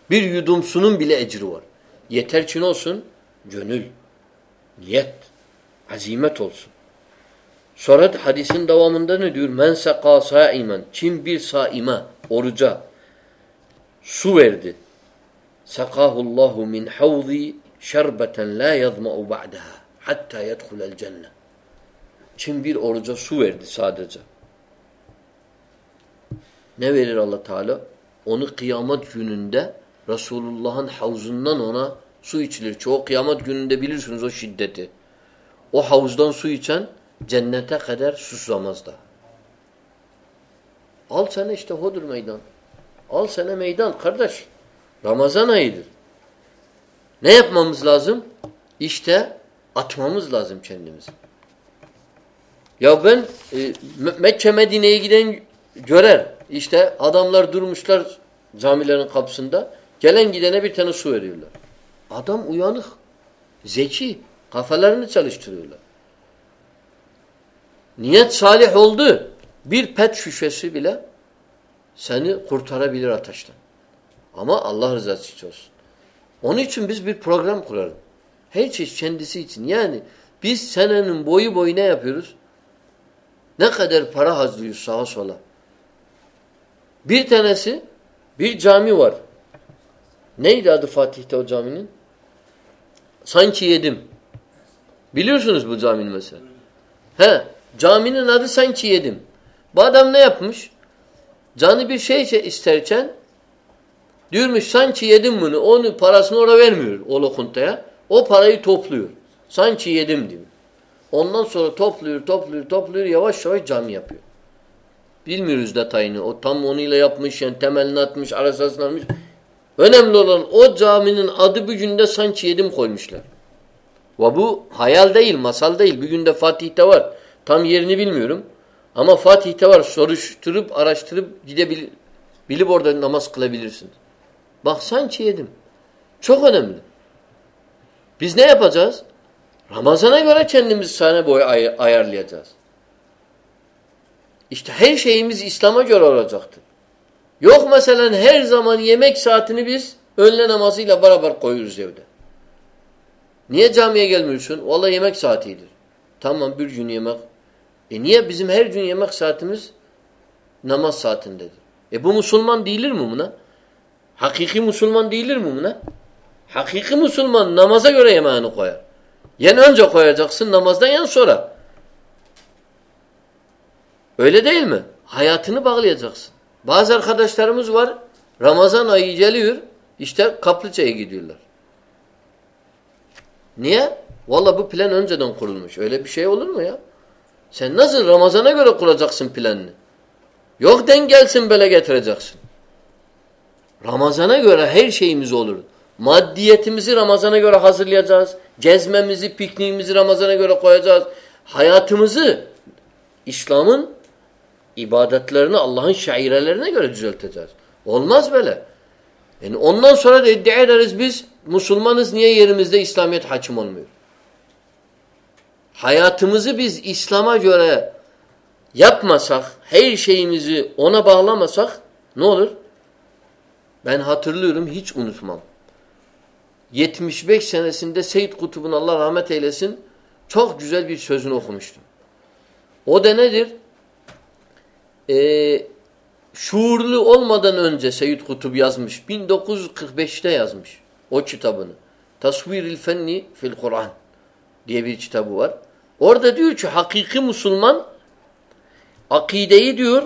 Bir yudum sunun bile ecri var. Yeter ki olsun? Gönül, niyet, azimet olsun. Sonra hadisin devamında ne diyor? Men seka saimen. Kim bir saime, oruca su verdi. Sekahullahu min havzi şerbeten la yazma'u ba'daha hatta yedhulel cennet. Kim bir oruca su verdi sadece. Ne verir Allah Teala? Onu kıyamet gününde Resulullah'ın havzundan ona su içilir. Çoğu kıyamet gününde bilirsiniz o şiddeti. O havuzdan su içen cennete kadar susamaz da. Al sana işte hodur meydan. Al sana meydan kardeş. Ramazan ayıdır. Ne yapmamız lazım? İşte atmamız lazım kendimizi. Ya ben e, Mekke Medine'ye giden görer. İşte adamlar durmuşlar camilerin kapısında. Gelen gidene bir tane su veriyorlar. Adam uyanık. Zeki. Kafalarını çalıştırıyorlar. Niyet salih oldu. Bir pet şişesi bile seni kurtarabilir ateşten. Ama Allah rızası için olsun. Onun için biz bir program kurarız. Her şey kendisi için. Yani biz senenin boyu boyu ne yapıyoruz? Ne kadar para hazırlıyoruz sağa sola. Bir tanesi bir cami var. Neydi adı Fatih'te o caminin? Sanki yedim. Biliyorsunuz bu caminin mesela. He, caminin adı sanki yedim. Bu adam ne yapmış? Canı bir şey isterken diyormuş sanki yedim bunu. Onu parasını oraya vermiyor o lokuntaya. O parayı topluyor. Sanki yedim diyor. Ondan sonra topluyor, topluyor, topluyor. Yavaş yavaş cami yapıyor. Bilmiyoruz detayını. O tam onuyla yapmış, yani temelini atmış, arasasını almış. Önemli olan o caminin adı bir günde sanki yedim koymuşlar. Ve bu hayal değil, masal değil. Bir günde Fatih'te var. Tam yerini bilmiyorum. Ama Fatih'te var. Soruşturup, araştırıp gidebilir. Bilip orada namaz kılabilirsin. Bak sanki yedim. Çok önemli. Biz ne yapacağız? Ramazana göre kendimizi sahne boyu ay ayarlayacağız. İşte her şeyimiz İslam'a göre olacaktır. Yok mesela her zaman yemek saatini biz önle namazıyla beraber koyuyoruz evde. Niye camiye gelmiyorsun? Vallahi yemek saatidir. Tamam bir gün yemek. E niye bizim her gün yemek saatimiz namaz saatindedir? E bu Müslüman değilir mi buna? Hakiki Müslüman değilir mi buna? Hakiki Müslüman namaza göre yemeğini koyar. Yen önce koyacaksın namazdan yan sonra. Öyle değil mi? Hayatını bağlayacaksın. Bazı arkadaşlarımız var Ramazan ayı geliyor işte Kaplıca'ya gidiyorlar. Niye? Valla bu plan önceden kurulmuş. Öyle bir şey olur mu ya? Sen nasıl Ramazan'a göre kuracaksın planını? Yok den gelsin böyle getireceksin. Ramazan'a göre her şeyimiz olur. Maddiyetimizi Ramazan'a göre hazırlayacağız. Gezmemizi, pikniğimizi Ramazan'a göre koyacağız. Hayatımızı İslam'ın ibadetlerini Allah'ın şairelerine göre düzelteceğiz. Olmaz böyle. Yani ondan sonra da iddia ederiz biz Müslümanız niye yerimizde İslamiyet hakim olmuyor? Hayatımızı biz İslam'a göre yapmasak, her şeyimizi ona bağlamasak ne olur? Ben hatırlıyorum hiç unutmam. 75 senesinde Seyyid Kutub'un Allah rahmet eylesin çok güzel bir sözünü okumuştum. O da nedir? Ee, şuurlu olmadan önce Seyyid Kutub yazmış. 1945'te yazmış o kitabını. Tasviril Fenni fil Kur'an diye bir kitabı var. Orada diyor ki hakiki Müslüman akideyi diyor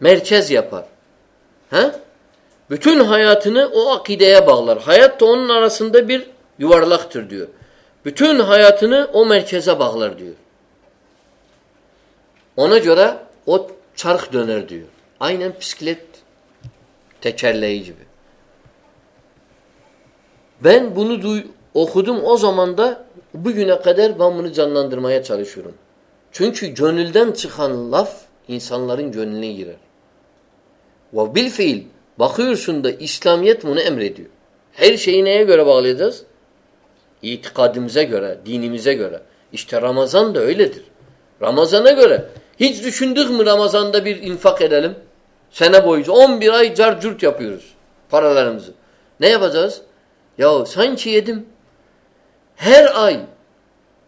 merkez yapar. He? Bütün hayatını o akideye bağlar. Hayat da onun arasında bir yuvarlaktır diyor. Bütün hayatını o merkeze bağlar diyor. Ona göre o çark döner diyor. Aynen bisiklet tekerleği gibi. Ben bunu okudum o zaman da bugüne kadar ben bunu canlandırmaya çalışıyorum. Çünkü gönülden çıkan laf insanların gönlüne girer. Ve bil fiil bakıyorsun da İslamiyet bunu emrediyor. Her şeyi neye göre bağlayacağız? İtikadimize göre, dinimize göre. İşte Ramazan da öyledir. Ramazana göre. Hiç düşündük mü Ramazan'da bir infak edelim? Sene boyunca 11 ay carcurt yapıyoruz paralarımızı. Ne yapacağız? Ya sanki yedim. Her ay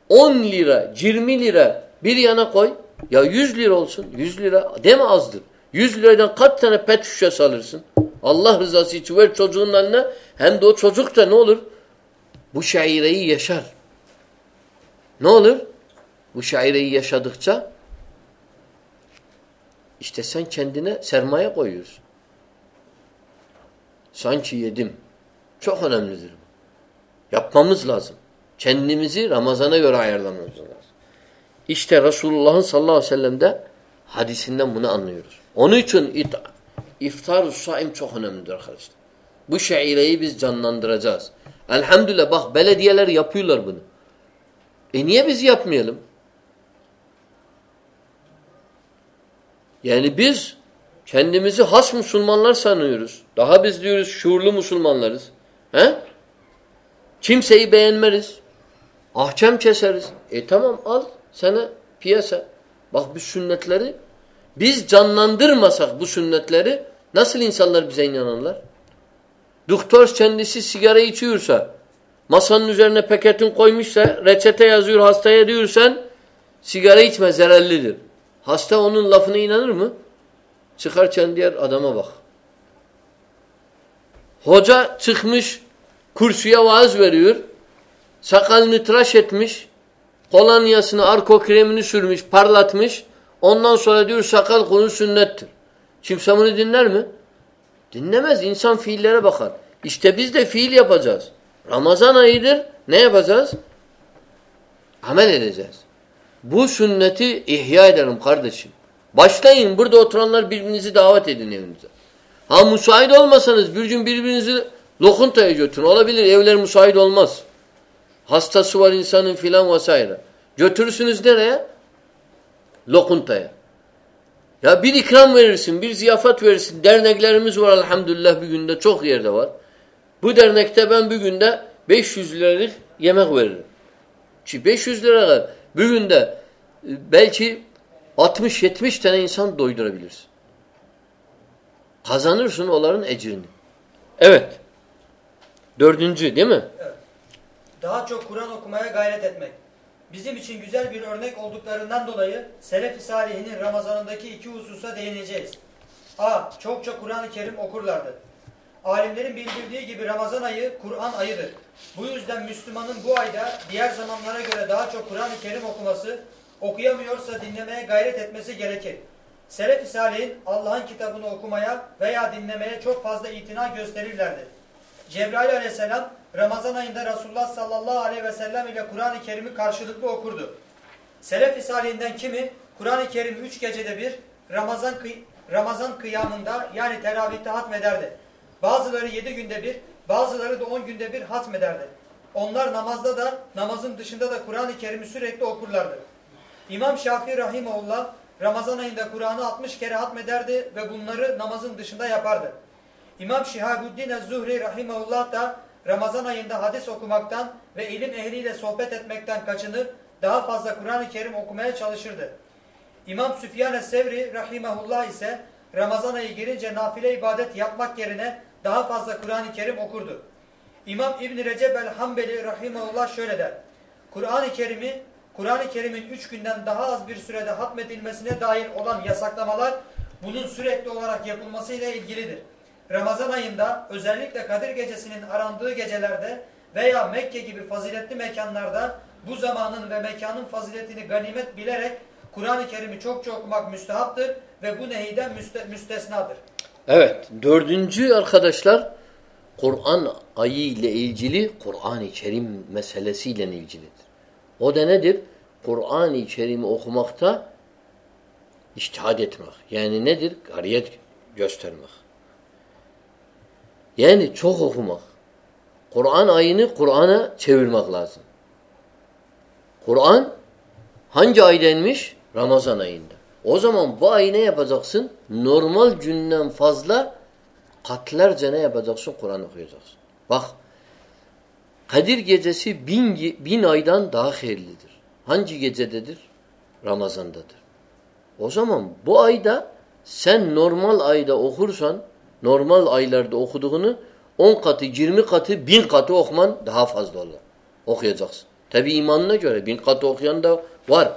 10 lira, 20 lira bir yana koy. Ya 100 lira olsun. 100 lira deme azdır. 100 liradan kaç tane pet şişesi alırsın? Allah rızası için ver çocuğun eline hem de o çocuk da ne olur? Bu şaireyi yaşar. Ne olur? Bu şaireyi yaşadıkça işte sen kendine sermaye koyuyorsun. Sanki yedim. Çok önemlidir. Yapmamız lazım. Kendimizi Ramazan'a göre ayarlamamız lazım. İşte Resulullah'ın sallallahu aleyhi ve sellem'de hadisinden bunu anlıyoruz. Onun için iftar saim çok önemlidir arkadaşlar. Bu şaireyi biz canlandıracağız. Elhamdülillah bak belediyeler yapıyorlar bunu. E niye biz yapmayalım? Yani biz kendimizi has Müslümanlar sanıyoruz. Daha biz diyoruz şuurlu Müslümanlarız. He? Kimseyi beğenmeriz. Ahkam keseriz. E tamam al sana piyasa. Bak bu sünnetleri biz canlandırmasak bu sünnetleri nasıl insanlar bize inanırlar? Doktor kendisi sigara içiyorsa masanın üzerine paketin koymuşsa reçete yazıyor hastaya diyorsan sigara içme zararlıdır. Hasta onun lafına inanır mı? Çıkarken diğer adama bak. Hoca çıkmış kursuya vaaz veriyor. Sakalını tıraş etmiş. Kolonyasını, arko kremini sürmüş, parlatmış. Ondan sonra diyor sakal konu sünnettir. Kimse bunu dinler mi? Dinlemez. İnsan fiillere bakar. İşte biz de fiil yapacağız. Ramazan ayıdır. Ne yapacağız? Amel edeceğiz. Bu sünneti ihya edelim kardeşim. Başlayın. Burada oturanlar birbirinizi davet edin evinize. Ha müsait olmasanız bir gün birbirinizi lokuntaya götürün. Olabilir. Evler müsait olmaz. Hastası var insanın filan vesaire. Götürürsünüz nereye? Lokuntaya. Ya bir ikram verirsin, bir ziyafet verirsin. Derneklerimiz var elhamdülillah bir günde çok yerde var. Bu dernekte ben bir günde 500 liralık yemek veririm. Ki 500 lira bir günde e, belki 60-70 tane insan doydurabilirsin. Kazanırsın onların ecrini. Evet. Dördüncü değil mi? Evet. Daha çok Kur'an okumaya gayret etmek. Bizim için güzel bir örnek olduklarından dolayı Selef-i Salihinin Ramazanındaki iki hususa değineceğiz. A. Çokça Kur'an-ı Kerim okurlardı. Alimlerin bildirdiği gibi Ramazan ayı Kur'an ayıdır. Bu yüzden Müslümanın bu ayda diğer zamanlara göre daha çok Kur'an-ı Kerim okuması, okuyamıyorsa dinlemeye gayret etmesi gerekir. Selef-i Salih'in Allah'ın kitabını okumaya veya dinlemeye çok fazla itina gösterirlerdi. Cebrail aleyhisselam Ramazan ayında Resulullah sallallahu aleyhi ve sellem ile Kur'an-ı Kerim'i karşılıklı okurdu. Selef-i Salih'inden kimi Kur'an-ı Kerim üç gecede bir Ramazan, kıy Ramazan kıyamında yani teravihte hatmederdi. Bazıları yedi günde bir, bazıları da on günde bir hatmederdi. Onlar namazda da, namazın dışında da Kur'an-ı Kerim'i sürekli okurlardı. İmam Şafii Rahimullah Ramazan ayında Kur'an'ı 60 kere hatmederdi ve bunları namazın dışında yapardı. İmam Şihabuddin Ez-Zuhri Rahimullah da Ramazan ayında hadis okumaktan ve ilim ehliyle sohbet etmekten kaçınıp daha fazla Kur'an-ı Kerim okumaya çalışırdı. İmam Süfyan Es-Sevri Rahimahullah ise Ramazan ayı girince nafile ibadet yapmak yerine daha fazla Kur'an-ı Kerim okurdu. İmam İbn Recep el-Hambeli rahimehullah şöyle der. Kur'an-ı Kerim'i Kur'an-ı Kerim'in üç günden daha az bir sürede hatmedilmesine dair olan yasaklamalar bunun sürekli olarak yapılmasıyla ilgilidir. Ramazan ayında özellikle Kadir Gecesi'nin arandığı gecelerde veya Mekke gibi faziletli mekanlarda bu zamanın ve mekanın faziletini ganimet bilerek Kur'an-ı Kerim'i çokça okumak müstehaptır ve bu nehiden müste müstesnadır. Evet. Dördüncü arkadaşlar Kur'an ayı ile ilgili Kur'an-ı Kerim meselesiyle ilgilidir. O da nedir? Kur'an-ı Kerim'i okumakta iştihad etmek. Yani nedir? Gariyet göstermek. Yani çok okumak. Kur'an ayını Kur'an'a çevirmek lazım. Kur'an hangi ayda inmiş? Ramazan ayında. O zaman bu ayı ne yapacaksın? Normal günden fazla katlerce ne yapacaksın? Kur'an okuyacaksın. Bak Kadir gecesi bin, bin aydan daha hayırlıdır. Hangi gecededir? Ramazandadır. O zaman bu ayda sen normal ayda okursan normal aylarda okuduğunu 10 katı, 20 katı, 1000 katı okuman daha fazla olur. Okuyacaksın. Tabi imanına göre bin katı okuyan da var.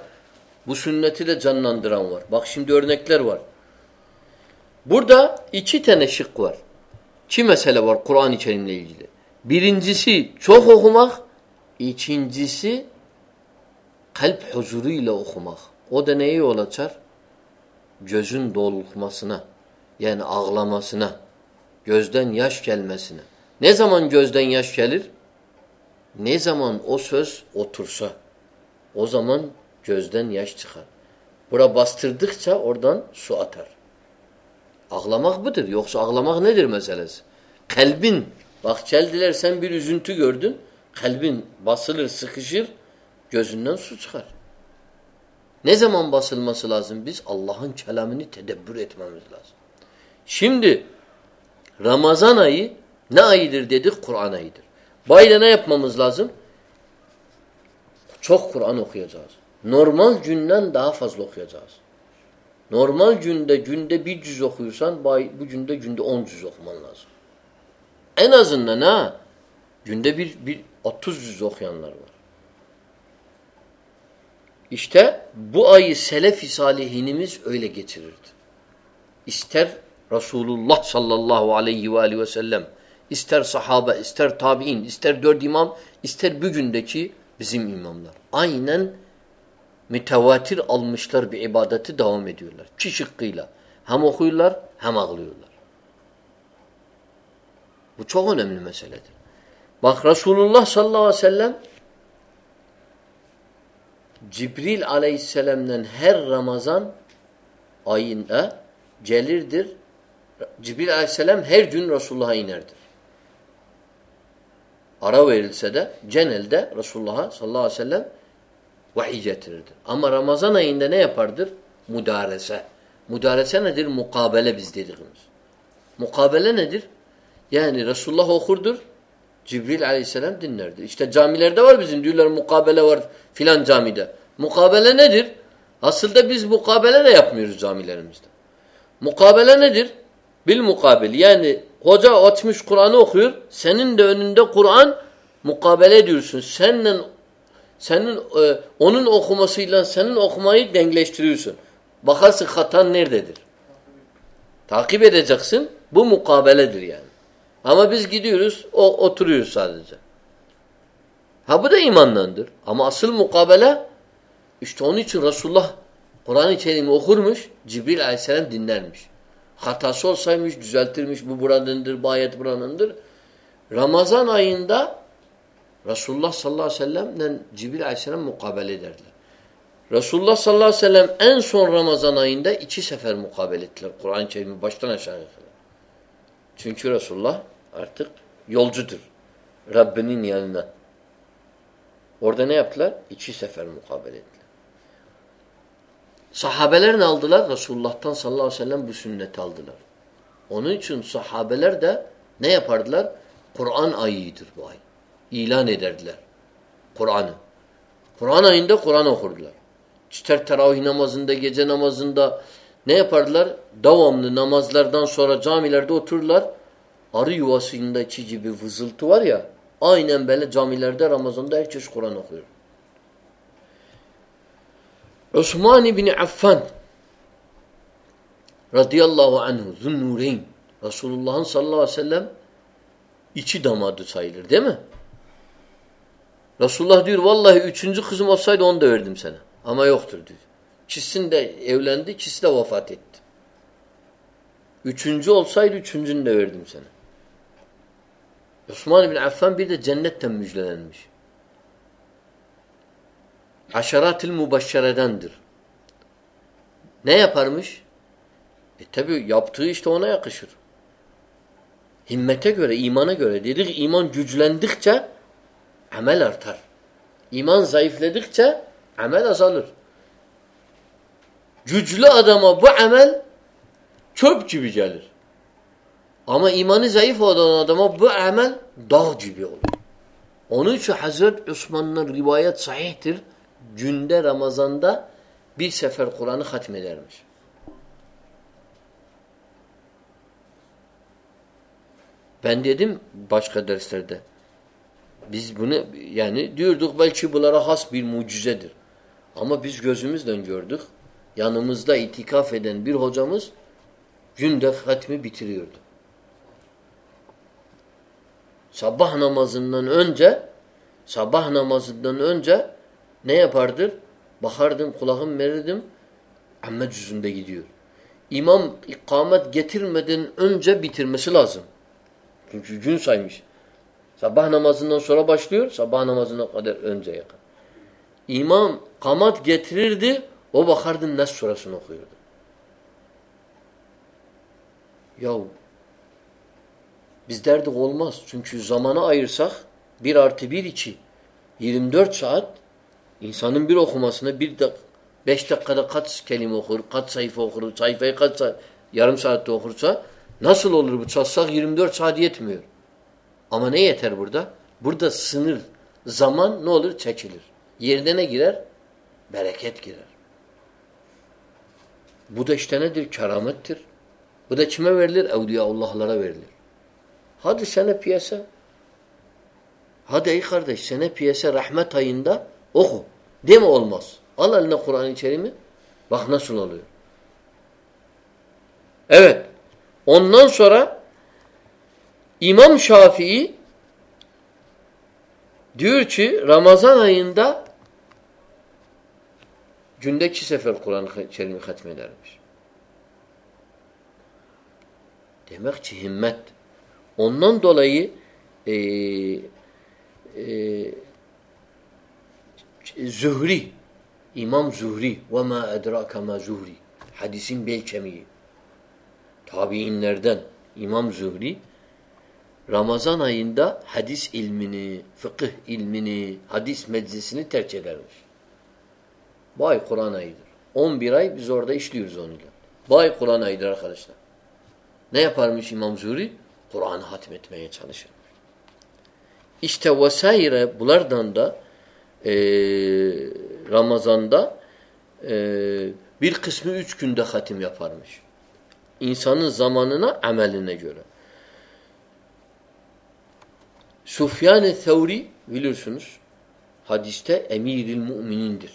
Bu sünneti de canlandıran var. Bak şimdi örnekler var. Burada iki tane şık var. İki mesele var Kur'an-ı Kerim'le ilgili. Birincisi çok okumak, ikincisi kalp huzuruyla okumak. O da neyi yol açar? Gözün dolmasına, yani ağlamasına, gözden yaş gelmesine. Ne zaman gözden yaş gelir? Ne zaman o söz otursa, o zaman gözden yaş çıkar. Bura bastırdıkça oradan su atar. Ağlamak budur. Yoksa ağlamak nedir meselesi? Kalbin, bak geldiler sen bir üzüntü gördün, kalbin basılır, sıkışır, gözünden su çıkar. Ne zaman basılması lazım? Biz Allah'ın kelamını tedebbür etmemiz lazım. Şimdi Ramazan ayı ne ayıdır dedik? Kur'an ayıdır. Bayla ne yapmamız lazım? Çok Kur'an okuyacağız. Normal günden daha fazla okuyacağız. Normal günde günde bir cüz okuyorsan bu günde günde on cüz okuman lazım. En azından ha günde bir, bir 30 cüz okuyanlar var. İşte bu ayı selef-i salihinimiz öyle geçirirdi. İster Resulullah sallallahu aleyhi ve aleyhi ve sellem, ister sahabe, ister tabi'in, ister dört imam, ister bugündeki bizim imamlar. Aynen mütevatir almışlar bir ibadeti devam ediyorlar. İki şıkkıyla. Hem okuyorlar hem ağlıyorlar. Bu çok önemli meseledir. Bak Resulullah sallallahu aleyhi ve sellem Cibril aleyhisselam'dan her Ramazan ayında gelirdir. Cibril aleyhisselam her gün Resulullah'a inerdir. Ara verilse de genelde Resulullah'a sallallahu aleyhi ve sellem vahiy getirirdi. Ama Ramazan ayında ne yapardır? Mudarese. Mudarese nedir? Mukabele biz dediğimiz. Mukabele nedir? Yani Resulullah okurdur, Cibril aleyhisselam dinlerdi. İşte camilerde var bizim diyorlar mukabele var filan camide. Mukabele nedir? Aslında biz mukabele de yapmıyoruz camilerimizde. Mukabele nedir? Bil mukabil. Yani hoca açmış Kur'an'ı okuyor. Senin de önünde Kur'an mukabele ediyorsun. Seninle senin e, onun okumasıyla senin okumayı dengleştiriyorsun. Bakarsın hatan nerededir? Takip edeceksin. Bu mukabeledir yani. Ama biz gidiyoruz, o oturuyoruz sadece. Ha bu da imandandır. Ama asıl mukabele işte onun için Resulullah Kur'an-ı Kerim'i okurmuş, Cibril aleyhisselam dinlermiş. Hatası olsaymış düzeltirmiş, bu buranındır, bu ayet buranındır. Ramazan ayında Resulullah sallallahu aleyhi ve sellemle Cibril aleyhisselam mukabele ederdiler. Resulullah sallallahu aleyhi ve sellem en son Ramazan ayında iki sefer mukabele ettiler. Kur'an-ı Kerim'i baştan aşağıya kadar. Çünkü Resulullah artık yolcudur. Rabbinin yanına. Orada ne yaptılar? İki sefer mukabele ettiler. Sahabeler ne aldılar? Resulullah'tan sallallahu aleyhi ve sellem bu sünneti aldılar. Onun için sahabeler de ne yapardılar? Kur'an ayıdır bu ay. İlan ederdiler. Kur'an'ı. Kur'an ayında Kur'an okurdular. İster teravih namazında, gece namazında ne yapardılar? Devamlı namazlardan sonra camilerde otururlar arı yuvasındaki gibi vızıltı var ya aynen böyle camilerde Ramazan'da herkes Kur'an okuyor. Osman bin Affan radıyallahu anhu zunnureyn Resulullah'ın sallallahu aleyhi ve sellem içi damadı sayılır değil mi? Resulullah diyor vallahi üçüncü kızım olsaydı onu da verdim sana. Ama yoktur diyor. İkisini de evlendi, ikisi de vefat etti. Üçüncü olsaydı üçüncünü de verdim sana. Osman bin Affan bir de cennetten müjdelenmiş. Aşaratil mübaşşeredendir. Ne yaparmış? E tabi yaptığı işte ona yakışır. Himmete göre, imana göre. Dedik iman güçlendikçe amel artar. İman zayıfladıkça amel azalır. Güçlü adama bu amel çöp gibi gelir. Ama imanı zayıf olan adama bu amel dağ gibi olur. Onun için Hazreti Osman'ın rivayet sahihtir. Günde Ramazan'da bir sefer Kur'an'ı hatmedermiş. Ben dedim başka derslerde. Biz bunu yani diyorduk belki bunlara has bir mucizedir. Ama biz gözümüzden gördük. Yanımızda itikaf eden bir hocamız günde hatmi bitiriyordu. sabah namazından önce sabah namazından önce ne yapardır? Bakardım kulağım verirdim amme cüzünde gidiyor. İmam ikamet getirmeden önce bitirmesi lazım. Çünkü gün saymış. Sabah namazından sonra başlıyor, sabah namazına kadar önce yakın. İmam kamat getirirdi, o bakardı Nes surasını okuyordu. Yahu biz derdik olmaz. Çünkü zamanı ayırsak bir artı bir iki 24 saat insanın bir okumasına bir dak beş dakikada kaç kelime okur, kaç sayfa okur, sayfayı kaç saat, yarım saatte okursa nasıl olur bu? Çalışsak 24 saat yetmiyor. Ama ne yeter burada? Burada sınır, zaman ne olur? Çekilir. Yerine ne girer? Bereket girer. Bu da işte nedir? Keramettir. Bu da kime verilir? Evliyaullahlara verilir. Hadi sene piyasa. Hadi ey kardeş sene piyasa rahmet ayında oku. Deme olmaz. Al eline Kur'an-ı Kerim'i. Bak nasıl oluyor. Evet. Ondan sonra İmam Şafii diyor ki Ramazan ayında günde iki sefer Kur'an-ı Kerim'i hatmedermiş. Demek ki himmet. Ondan dolayı e, e, Zühri İmam Zuhri ve ma edraka ma Zuhri hadisin bel kemiği tabiinlerden İmam Zuhri Ramazan ayında hadis ilmini, fıkıh ilmini, hadis meclisini terk edermiş. Bu ay Kur'an ayıdır. 11 ay biz orada işliyoruz onunla. Bu ay Kur'an ayıdır arkadaşlar. Ne yaparmış İmam Zuri? Kur'an'ı hatmetmeye çalışır. İşte vesaire bulardan da e, Ramazan'da e, bir kısmı üç günde hatim yaparmış. İnsanın zamanına, ameline göre. Sufyan-ı Thevri biliyorsunuz hadiste emiril müminindir.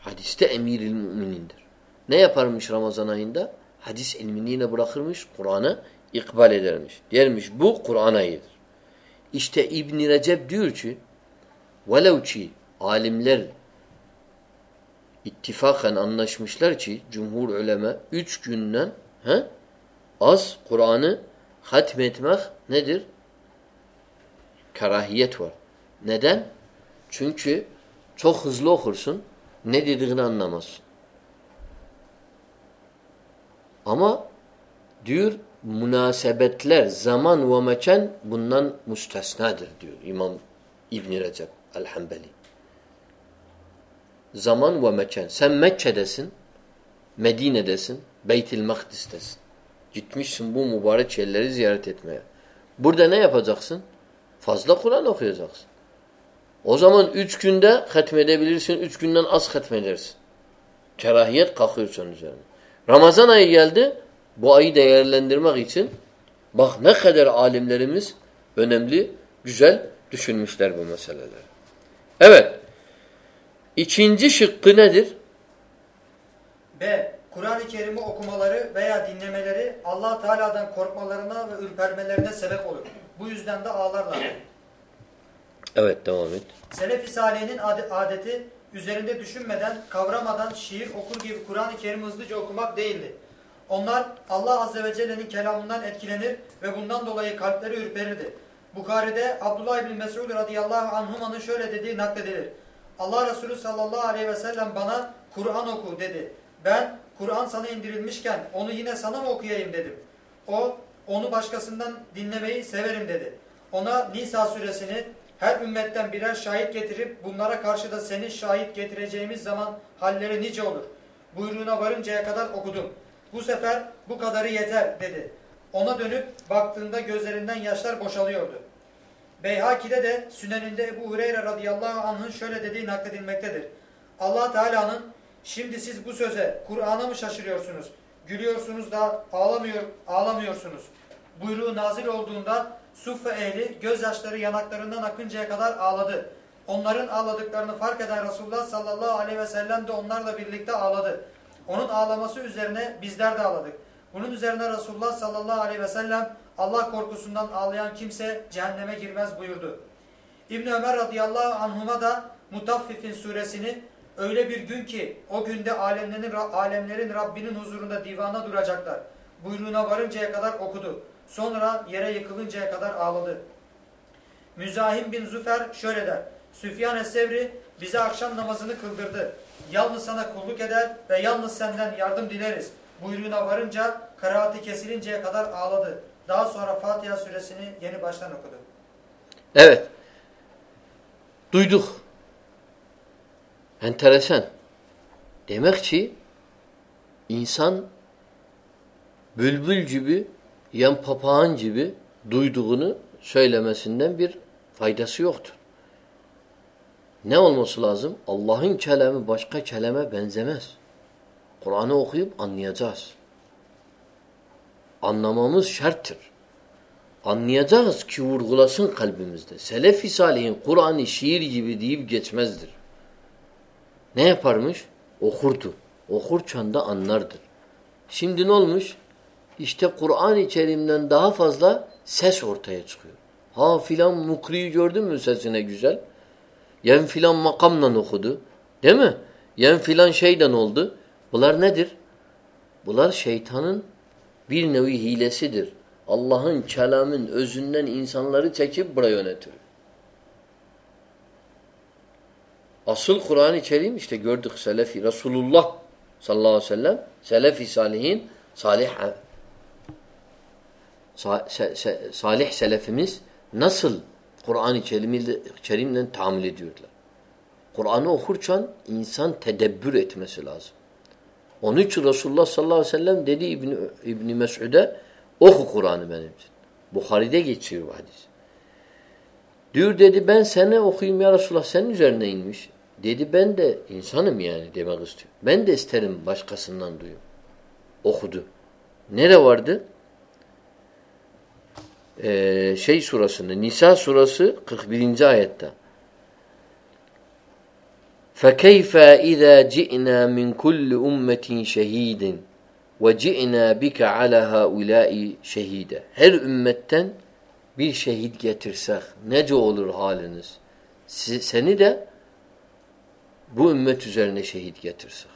Hadiste emiril müminindir. Ne yaparmış Ramazan ayında? Hadis ilmini yine bırakırmış, Kur'an'a ikbal edermiş. Dermiş bu Kur'an ayıdır. İşte İbn Recep diyor ki velev ki alimler ittifaken anlaşmışlar ki cumhur ulema üç günden he, az Kur'an'ı hatmetmek nedir? Karahiyet var. Neden? Çünkü çok hızlı okursun, ne dediğini anlamazsın. Ama diyor münasebetler, zaman ve mekan bundan müstesnadır diyor İmam İbn Recep el-Hanbeli. Zaman ve mekan. Sen Mekke'desin, Medine'desin, Beytil Makdis'tesin. Gitmişsin bu mübarek yerleri ziyaret etmeye. Burada ne yapacaksın? Fazla Kur'an okuyacaksın. O zaman üç günde hatmedebilirsin, üç günden az hatmedersin. Kerahiyet kalkıyor senin üzerine. Ramazan ayı geldi, bu ayı değerlendirmek için bak ne kadar alimlerimiz önemli, güzel düşünmüşler bu meseleleri. Evet. İkinci şıkkı nedir? B. Kur'an-ı Kerim'i okumaları veya dinlemeleri allah Teala'dan korkmalarına ve ürpermelerine sebep olur. Bu yüzden de ağlarlar. Evet devam et. Selef-i Salih'in adeti üzerinde düşünmeden, kavramadan şiir okur gibi Kur'an-ı Kerim'i hızlıca okumak değildi. Onlar Allah Azze ve Celle'nin kelamından etkilenir ve bundan dolayı kalpleri ürperirdi. Bukhari'de Abdullah İbni Mesud radıyallahu anhumanın şöyle dediği nakledilir. Allah Resulü sallallahu aleyhi ve sellem bana Kur'an oku dedi. Ben Kur'an sana indirilmişken onu yine sana mı okuyayım dedim. O onu başkasından dinlemeyi severim dedi. Ona Nisa suresini her ümmetten birer şahit getirip bunlara karşı da senin şahit getireceğimiz zaman halleri nice olur. Buyruğuna varıncaya kadar okudum. Bu sefer bu kadarı yeter dedi. Ona dönüp baktığında gözlerinden yaşlar boşalıyordu. Beyhaki'de de Süneninde Ebu Hureyre radıyallahu anh'ın şöyle dediği nakledilmektedir. allah Teala'nın şimdi siz bu söze Kur'an'a mı şaşırıyorsunuz? Gülüyorsunuz da ağlamıyor, ağlamıyorsunuz. Buyruğu nazil olduğunda Suffe ehli gözyaşları yanaklarından akıncaya kadar ağladı. Onların ağladıklarını fark eden Resulullah sallallahu aleyhi ve sellem de onlarla birlikte ağladı. Onun ağlaması üzerine bizler de ağladık. Bunun üzerine Resulullah sallallahu aleyhi ve sellem Allah korkusundan ağlayan kimse cehenneme girmez buyurdu. İbn Ömer radıyallahu anhuma da Mutaffifin suresini öyle bir gün ki o günde alemlerin, alemlerin Rabbinin huzurunda divana duracaklar. Buyruğuna varıncaya kadar okudu. Sonra yere yıkılıncaya kadar ağladı. Müzahim bin Züfer şöyle der. Süfyan Es-Sevri bize akşam namazını kıldırdı. Yalnız sana kulluk eder ve yalnız senden yardım dileriz. Buyruğuna varınca kıraati kesilinceye kadar ağladı. Daha sonra Fatiha suresini yeni baştan okudu. Evet. Duyduk. Enteresan. Demek ki insan bülbül gibi, yan papağan gibi duyduğunu söylemesinden bir faydası yoktur. Ne olması lazım? Allah'ın kelamı başka kelime benzemez. Kur'an'ı okuyup anlayacağız. Anlamamız şarttır. Anlayacağız ki vurgulasın kalbimizde. Selef-i Salih'in Kur'an'ı şiir gibi deyip geçmezdir. Ne yaparmış? Okurdu. Okur çanda anlardır. Şimdi ne olmuş? İşte Kur'an-ı Kerim'den daha fazla ses ortaya çıkıyor. Ha filan mukriyi gördün mü sesine güzel? Yen filan makamla okudu. Değil mi? Yen filan şeyden oldu. Bunlar nedir? Bunlar şeytanın bir nevi hilesidir. Allah'ın kelamın özünden insanları çekip buraya yönetir. Asıl Kur'an-ı Kerim işte gördük Selefi Resulullah sallallahu aleyhi ve sellem Selefi Salihin salih salih selefimiz nasıl Kur'an-ı Kerim'le tahammül ediyorlar. Kur'an'ı okurken insan tedebbür etmesi lazım. Onun için Resulullah sallallahu aleyhi ve sellem dedi İbni, İbni Mes'ud'e oku Kur'an'ı benim için. Bukhari'de geçiyor bu hadis. Diyor dedi ben seni okuyayım ya Resulullah senin üzerine inmiş. Dedi ben de insanım yani demek istiyor. Ben de isterim başkasından duyum. Okudu. Nere vardı? Ee, şey surasında Nisa surası 41. ayette. فَكَيْفَ اِذَا جِئْنَا مِنْ كُلِّ اُمَّةٍ شَه۪يدٍ وَجِئْنَا بِكَ عَلَى هَؤُلَاءِ شَه۪يدًا Her ümmetten bir şehit getirsek nece olur haliniz? Seni de bu ümmet üzerine şehit getirsek.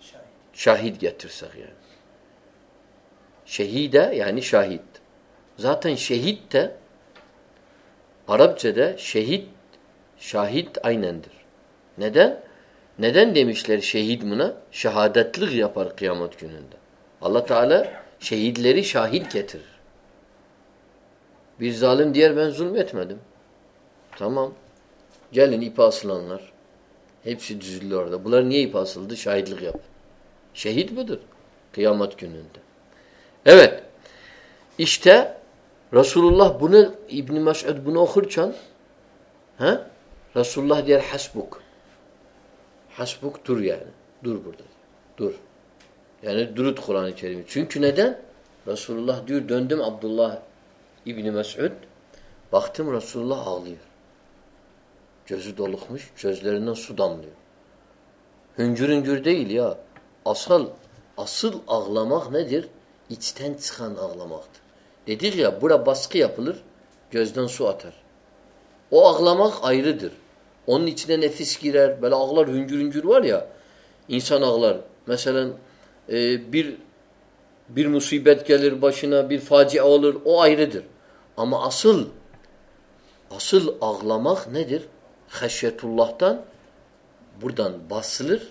Şahit. Şahit getirsek yani. Şehide yani şahit. Zaten şehit de Arapçada şehit, şahit aynendir. Neden? Neden demişler şehit buna? Şehadetlik yapar kıyamet gününde. Allah Teala şehitleri şahit getirir. Bir zalim diğer ben zulmetmedim. Tamam. Gelin ipi asılanlar. Hepsi düzüldü orada. Bunlar niye ip asıldı? Şahitlik yap. Şehit midir? Kıyamet gününde. Evet. İşte Resulullah bunu İbn Mesud bunu okurken he? Resulullah diyor hasbuk. Hasbuk dur yani. Dur burada. Dur. Yani durut Kur'an-ı Kerim'i. Çünkü neden? Resulullah diyor döndüm Abdullah İbni Mesud. Baktım Resulullah ağlıyor. Gözü dolukmuş. Gözlerinden su damlıyor. Hüngür hüngür değil ya. Asıl asıl ağlamak nedir? İçten çıkan ağlamaktır. Dedik ya bura baskı yapılır. Gözden su atar. O ağlamak ayrıdır. Onun içine nefis girer. Böyle ağlar hüngür hüngür var ya. İnsan ağlar. Mesela e, bir bir musibet gelir başına, bir facia olur. O ayrıdır. Ama asıl asıl ağlamak nedir? Haşyetullah'tan buradan basılır,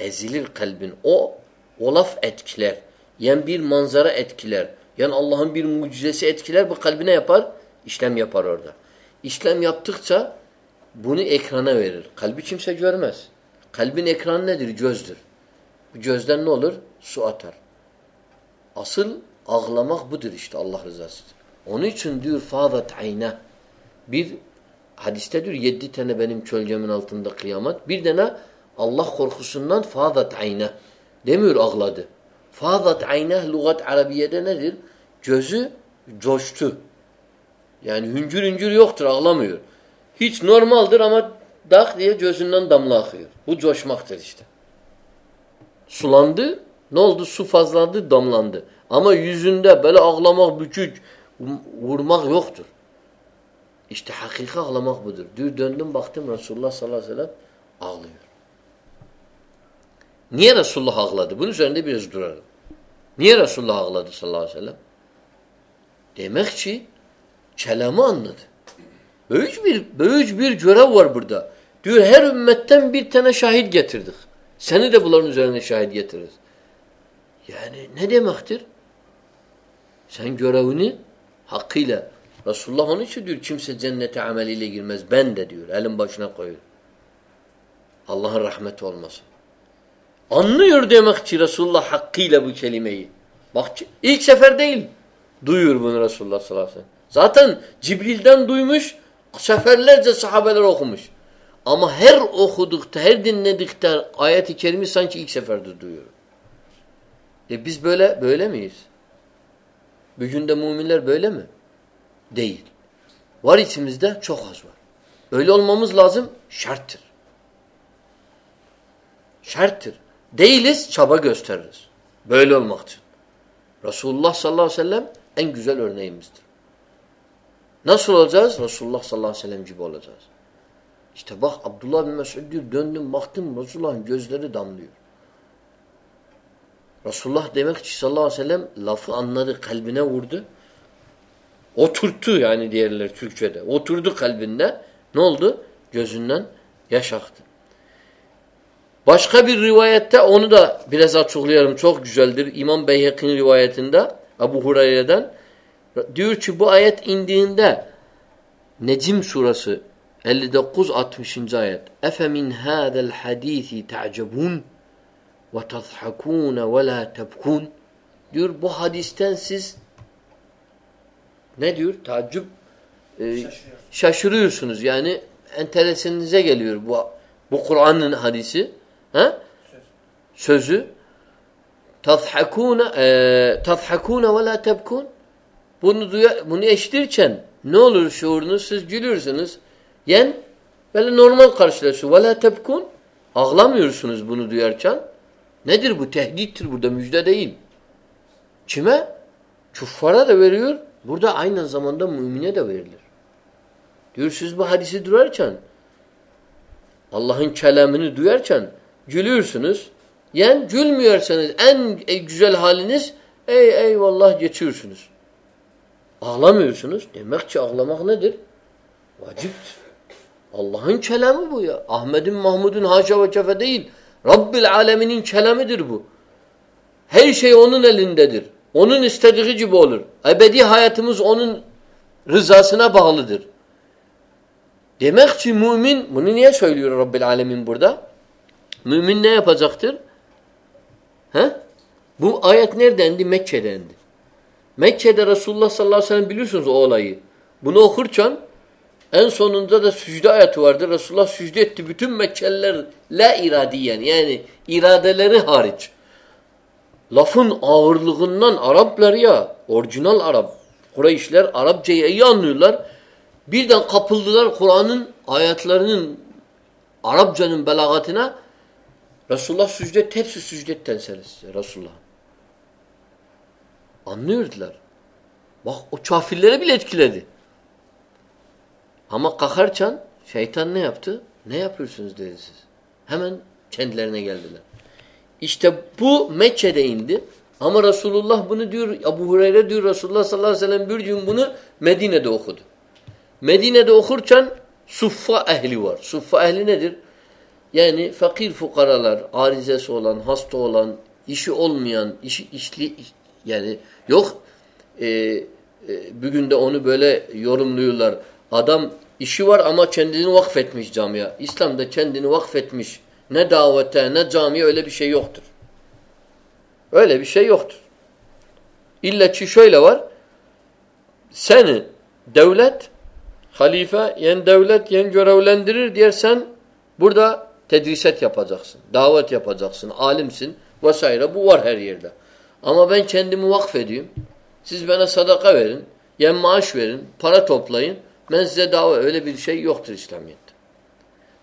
ezilir kalbin. O o laf etkiler. Yani bir manzara etkiler. Yani Allah'ın bir mucizesi etkiler. Bu kalbine yapar, işlem yapar orada. İşlem yaptıkça bunu ekrana verir. Kalbi kimse görmez. Kalbin ekranı nedir? Gözdür. Bu gözden ne olur? Su atar. Asıl ağlamak budur işte Allah rızası. Onun için diyor fâzat ayna. Bir hadiste diyor yedi tane benim çölgemin altında kıyamet. Bir tane Allah korkusundan fâzat ayna. Demiyor ağladı. Fâzat ayna lügat Arabiye'de nedir? Gözü coştu. Yani hüncür hüncür yoktur ağlamıyor. Hiç normaldir ama dak diye gözünden damla akıyor. Bu coşmaktır işte. Sulandı. Ne oldu? Su fazlandı, damlandı. Ama yüzünde böyle ağlamak, bükük, vurmak yoktur. İşte hakiki ağlamak budur. Dün döndüm baktım Resulullah sallallahu aleyhi ve sellem ağlıyor. Niye Resulullah ağladı? Bunun üzerinde biraz duralım. Niye Resulullah ağladı sallallahu aleyhi ve sellem? Demek ki kelamı anladı. Böyük bir, böyük bir görev var burada. Diyor her ümmetten bir tane şahit getirdik. Seni de bunların üzerine şahit getiririz. Yani ne demektir? Sen görevini hakkıyla Resulullah onun için diyor kimse cennete ameliyle girmez. Ben de diyor. Elin başına koyuyor. Allah'ın rahmeti olmasın. Anlıyor demek ki Resulullah hakkıyla bu kelimeyi. Bak ilk sefer değil. Duyuyor bunu Resulullah sallallahu aleyhi ve sellem. Zaten Cibril'den duymuş, seferlerce sahabeler okumuş. Ama her okudukta, her dinledikte ayet-i kerimi sanki ilk seferde duyuyor. E biz böyle böyle miyiz? Bugün de müminler böyle mi? Değil. Var içimizde çok az var. Öyle olmamız lazım. Şarttır. Şarttır. Değiliz, çaba gösteririz. Böyle olmak için. Resulullah sallallahu aleyhi ve sellem en güzel örneğimizdir. Nasıl olacağız? Resulullah sallallahu aleyhi ve sellem gibi olacağız. İşte bak Abdullah bin Mesud diyor döndüm baktım Resulullah'ın gözleri damlıyor. Resulullah demek ki sallallahu aleyhi ve sellem lafı anladı, kalbine vurdu. Oturttu yani diğerleri Türkçe'de. Oturdu kalbinde. Ne oldu? Gözünden yaş aktı. Başka bir rivayette onu da biraz açıklayalım. Çok güzeldir. İmam Beyhek'in rivayetinde Abu Hureyre'den diyor ki bu ayet indiğinde Necim surası 59-60. ayet hadîsi te'cebûn ve tazhakûne ve lâ tebkûn diyor bu hadisten siz ne diyor? Tacip e, şaşırıyorsunuz. Yani enteresinize geliyor bu bu Kur'an'ın hadisi. Ha? Söz. Sözü tazhakûne e, ve lâ tebkûn bunu duya, bunu eşitirken ne olur şuurunuz? Siz gülürsünüz. Yen böyle normal karşılaşıyor. Ve la tebkun. Ağlamıyorsunuz bunu duyarken. Nedir bu? Tehdittir burada. Müjde değil. Kime? Kuffara da veriyor. Burada aynı zamanda mümine de verilir. Diyor siz bu hadisi duyarken Allah'ın kelamını duyarken gülüyorsunuz. Yani gülmüyorsanız en güzel haliniz ey eyvallah geçiyorsunuz. Ağlamıyorsunuz. Demek ki ağlamak nedir? Vaciptir. Allah'ın kelamı bu ya. Ahmet'in, Mahmud'un haşa ve kefe değil. Rabbil aleminin kelamidir bu. Her şey onun elindedir. Onun istediği gibi olur. Ebedi hayatımız onun rızasına bağlıdır. Demek ki mümin, bunu niye söylüyor Rabbil Alemin burada? Mümin ne yapacaktır? He? Bu ayet neredendi? Mekke'dendi. Mekke'de Resulullah sallallahu aleyhi ve sellem biliyorsunuz o olayı. Bunu okurken en sonunda da sücde ayeti vardı. Resulullah sücde etti. Bütün Mekkeliler la iradiyen yani iradeleri hariç. Lafın ağırlığından Araplar ya orijinal Arap. Kureyşler Arapçayı iyi anlıyorlar. Birden kapıldılar Kur'an'ın ayetlerinin Arapçanın belagatına. Resulullah sücdet hepsi sücdetten serisi Resulullah. Anlıyordular. Bak o kafirlere bile etkiledi. Ama kakarken şeytan ne yaptı? Ne yapıyorsunuz dedi siz. Hemen kendilerine geldiler. İşte bu Mekke'de indi. Ama Resulullah bunu diyor, Abu Hureyre diyor Resulullah sallallahu aleyhi ve sellem bir gün bunu Medine'de okudu. Medine'de okurken suffa ehli var. Suffa ehli nedir? Yani fakir fukaralar, arizesi olan, hasta olan, işi olmayan, işi işli yani yok e, e, bugün de onu böyle yorumluyorlar. Adam işi var ama kendini vakfetmiş camiye. İslam'da kendini vakfetmiş. Ne davete ne camiye öyle bir şey yoktur. Öyle bir şey yoktur. İlla ki şöyle var. Seni devlet, halife, yen devlet, yen görevlendirir diye burada tedriset yapacaksın. Davet yapacaksın. Alimsin vesaire. Bu var her yerde. Ama ben kendimi vakfedeyim. Siz bana sadaka verin. Yen maaş verin. Para toplayın. Ben size dava öyle bir şey yoktur İslamiyet'te.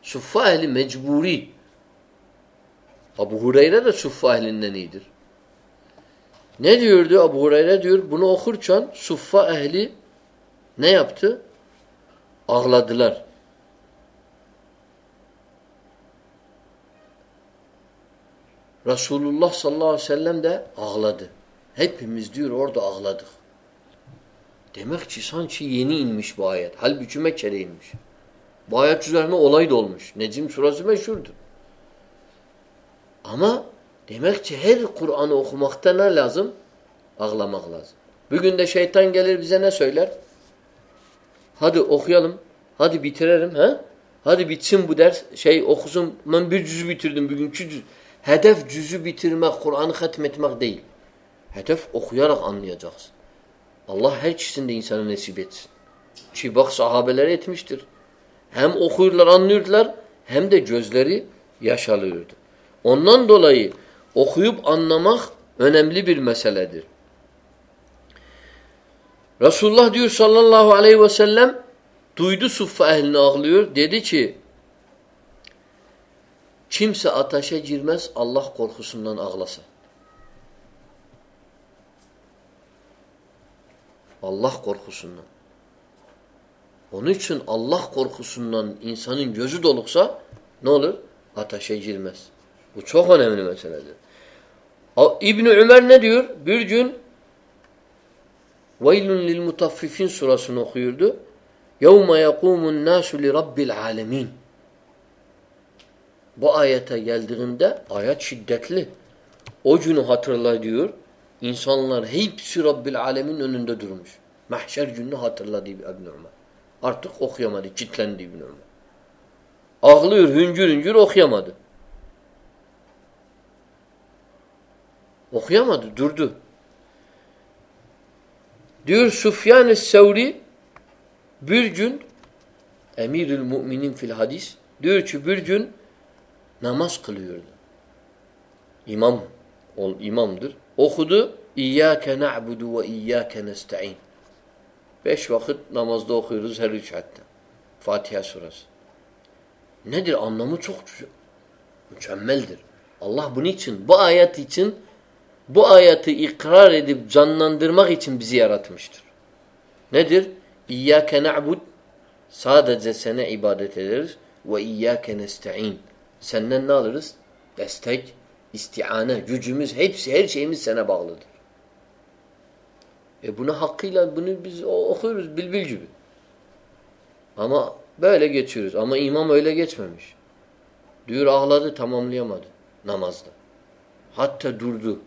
Suffa ehli mecburi. Abu Hureyre de suffa ehlinden iyidir. Ne diyordu Abu Hureyre diyor bunu okurken suffa ehli ne yaptı? Ağladılar. Resulullah sallallahu aleyhi ve sellem de ağladı. Hepimiz diyor orada ağladık. Demek ki sanki yeni inmiş bu ayet. Halbuki Mekke'de inmiş. Bu ayet üzerine olay da olmuş. Necim surası meşhurdur. Ama demek ki her Kur'an'ı okumakta ne lazım? Ağlamak lazım. Bugün de şeytan gelir bize ne söyler? Hadi okuyalım. Hadi bitirelim. He? Hadi bitsin bu ders. Şey okusun. Ben bir cüzü bitirdim bugünkü cüz. Hedef cüzü bitirmek, Kur'an'ı hatmetmek değil. Hedef okuyarak anlayacaksın. Allah her ikisini de insana nasip etsin. Ki bak sahabeler etmiştir. Hem okuyorlar, anlıyorlar hem de gözleri yaşalıyordu. Ondan dolayı okuyup anlamak önemli bir meseledir. Resulullah diyor sallallahu aleyhi ve sellem duydu suffa ehlini ağlıyor. Dedi ki kimse ateşe girmez Allah korkusundan ağlasa. Allah korkusundan. Onun için Allah korkusundan insanın gözü doluksa ne olur? Ateşe girmez. Bu çok önemli meseledir. İbni Ömer ne diyor? Bir gün وَيْلٌ لِلْمُطَفِّفِينَ surasını okuyordu. يَوْمَ يَقُومُ النَّاسُ لِرَبِّ الْعَالَمِينَ bu ayete geldiğinde ayet şiddetli. O günü hatırla diyor. İnsanlar hepsi Rabbil Alemin önünde durmuş. Mahşer gününü hatırladı İbn Ömer. Artık okuyamadı. Kitlendi İbn Ömer. Ağlıyor hüncür hüncür okuyamadı. Okuyamadı. Durdu. Diyor Sufyan-ı Sevri bir gün Emirül Müminin fil hadis diyor ki bir gün namaz kılıyordu. İmam ol imamdır. Okudu İyyâke na'budu ve iyyâke nesta'in. Beş vakit namazda okuyoruz her rükatta. Fatiha surası. Nedir? Anlamı çok mükemmeldir. Allah bunun için, bu ayet için bu ayeti ikrar edip canlandırmak için bizi yaratmıştır. Nedir? İyyâke na'bud sadece sana ibadet ederiz ve iyyâke nesta'in. Senden ne alırız? Destek, istiane, gücümüz, hepsi, her şeyimiz sana bağlıdır. E bunu hakkıyla bunu biz okuyoruz bilbil gibi. Ama böyle geçiyoruz. Ama imam öyle geçmemiş. Diyor ağladı tamamlayamadı namazda. Hatta durdu.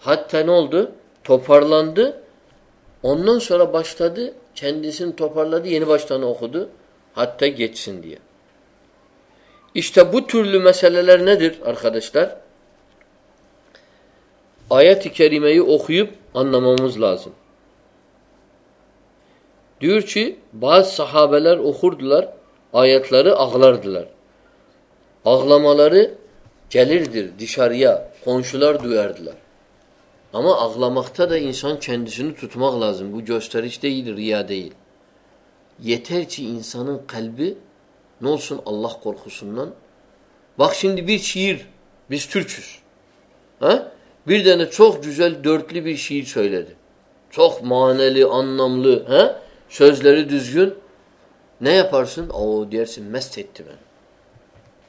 Hatta ne oldu? Toparlandı. Ondan sonra başladı. Kendisini toparladı. Yeni baştan okudu. Hatta geçsin diye. İşte bu türlü meseleler nedir arkadaşlar? Ayet-i kerimeyi okuyup anlamamız lazım. Diyor ki bazı sahabeler okurdular, ayetleri ağlardılar. Ağlamaları gelirdir dışarıya, komşular duyardılar. Ama ağlamakta da insan kendisini tutmak lazım. Bu gösteriş değil, riya değil. Yeter ki insanın kalbi ne olsun Allah korkusundan. Bak şimdi bir şiir, biz Türk'üz. Ha? Bir tane çok güzel dörtlü bir şiir söyledi. Çok maneli, anlamlı. He? Sözleri düzgün. Ne yaparsın? O dersin mest etti ben.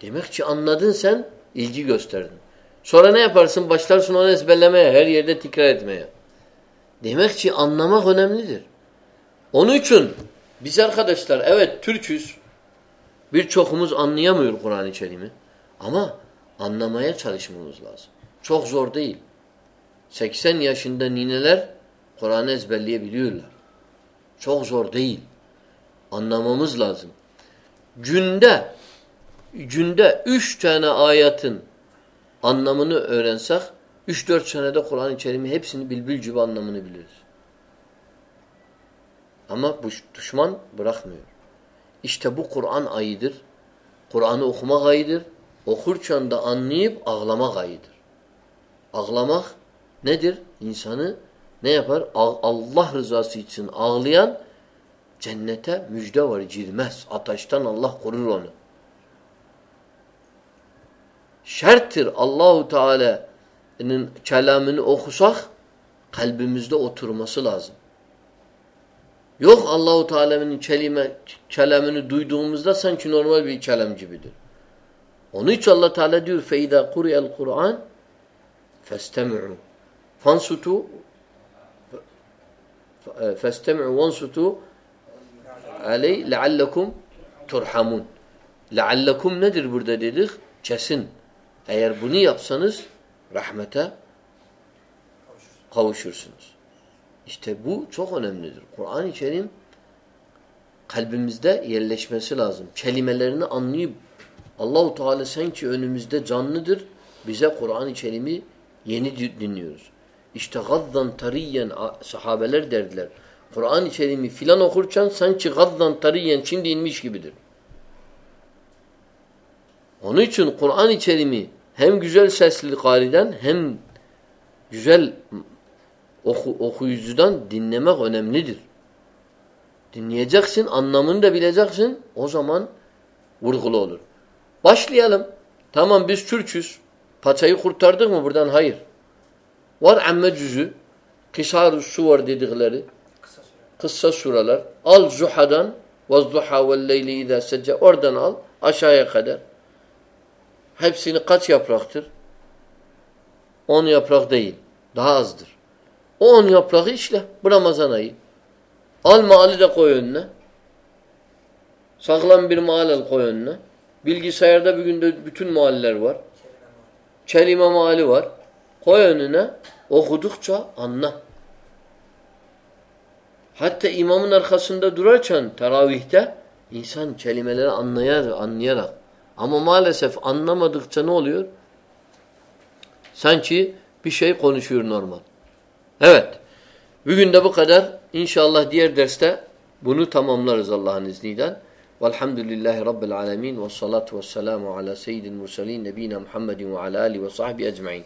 Demek ki anladın sen, ilgi gösterdin. Sonra ne yaparsın? Başlarsın onu ezberlemeye, her yerde tekrar etmeye. Demek ki anlamak önemlidir. Onun için biz arkadaşlar evet Türk'üz. Birçokumuz anlayamıyor Kur'an-ı Kerim'i. Ama anlamaya çalışmamız lazım. Çok zor değil. 80 yaşında nineler Kur'an'ı ezberleyebiliyorlar. Çok zor değil. Anlamamız lazım. Günde günde üç tane ayetin anlamını öğrensek üç dört senede Kur'an-ı Kerim'i hepsini bilbil gibi anlamını biliriz. Ama bu düşman bırakmıyor. İşte bu Kur'an ayıdır. Kur'an'ı okumak ayıdır. Okurken de anlayıp ağlamak ayıdır. Ağlamak nedir? İnsanı ne yapar? Allah rızası için ağlayan cennete müjde var girmez. Ateşten Allah korur onu. Şerttir Allahu Teala Allah'ın kelamını okusak kalbimizde oturması lazım. Yok Allahu Teala'nın kelime kelamını duyduğumuzda sanki normal bir kelam gibidir. Onun için Allah Teala diyor feiza kuriyel Kur'an festemi'u fansutu festemi'u vansutu aley leallekum turhamun. Leallekum nedir burada dedik? Kesin. Eğer bunu yapsanız rahmete kavuşursunuz. İşte bu çok önemlidir. Kur'an-ı Kerim kalbimizde yerleşmesi lazım. Kelimelerini anlayıp Allahu Teala sanki önümüzde canlıdır. Bize Kur'an-ı Kerim'i yeni dinliyoruz. İşte gazzan tariyen sahabeler derdiler. Kur'an-ı Kerim'i filan okurken sanki gazzan tariyen şimdi inmiş gibidir. Onun için Kur'an-ı Kerim'i hem güzel sesli kariden hem güzel Oku, okuyucudan dinlemek önemlidir. Dinleyeceksin, anlamını da bileceksin. O zaman vurgulu olur. Başlayalım. Tamam biz Türk'üz. Paçayı kurtardık mı buradan? Hayır. Var amme cüzü. Kisarus su var dedikleri. Kısa, kısa suralar. Al zuhadan vazduha velleyli idâ secce. Oradan al. Aşağıya kadar. Hepsini kaç yapraktır? On yaprak değil. Daha azdır. O on yaprağı işle. Bu Ramazan ayı. Al mali de koy önüne. Sağlam bir mal al koy önüne. Bilgisayarda bir günde bütün mahaller var. Kelime mali var. Koy önüne. Okudukça anla. Hatta imamın arkasında durarken teravihte insan kelimeleri anlayar, anlayarak. Ama maalesef anlamadıkça ne oluyor? Sanki bir şey konuşuyor normal. Evet. Bugün de bu kadar. İnşallah diğer derste bunu tamamlarız Allah'ın izniyle. Velhamdülillahi Rabbil alemin ve salatu ve selamu ala seyyidil mursalin nebina Muhammedin ve ala alihi ve sahbihi ecmain.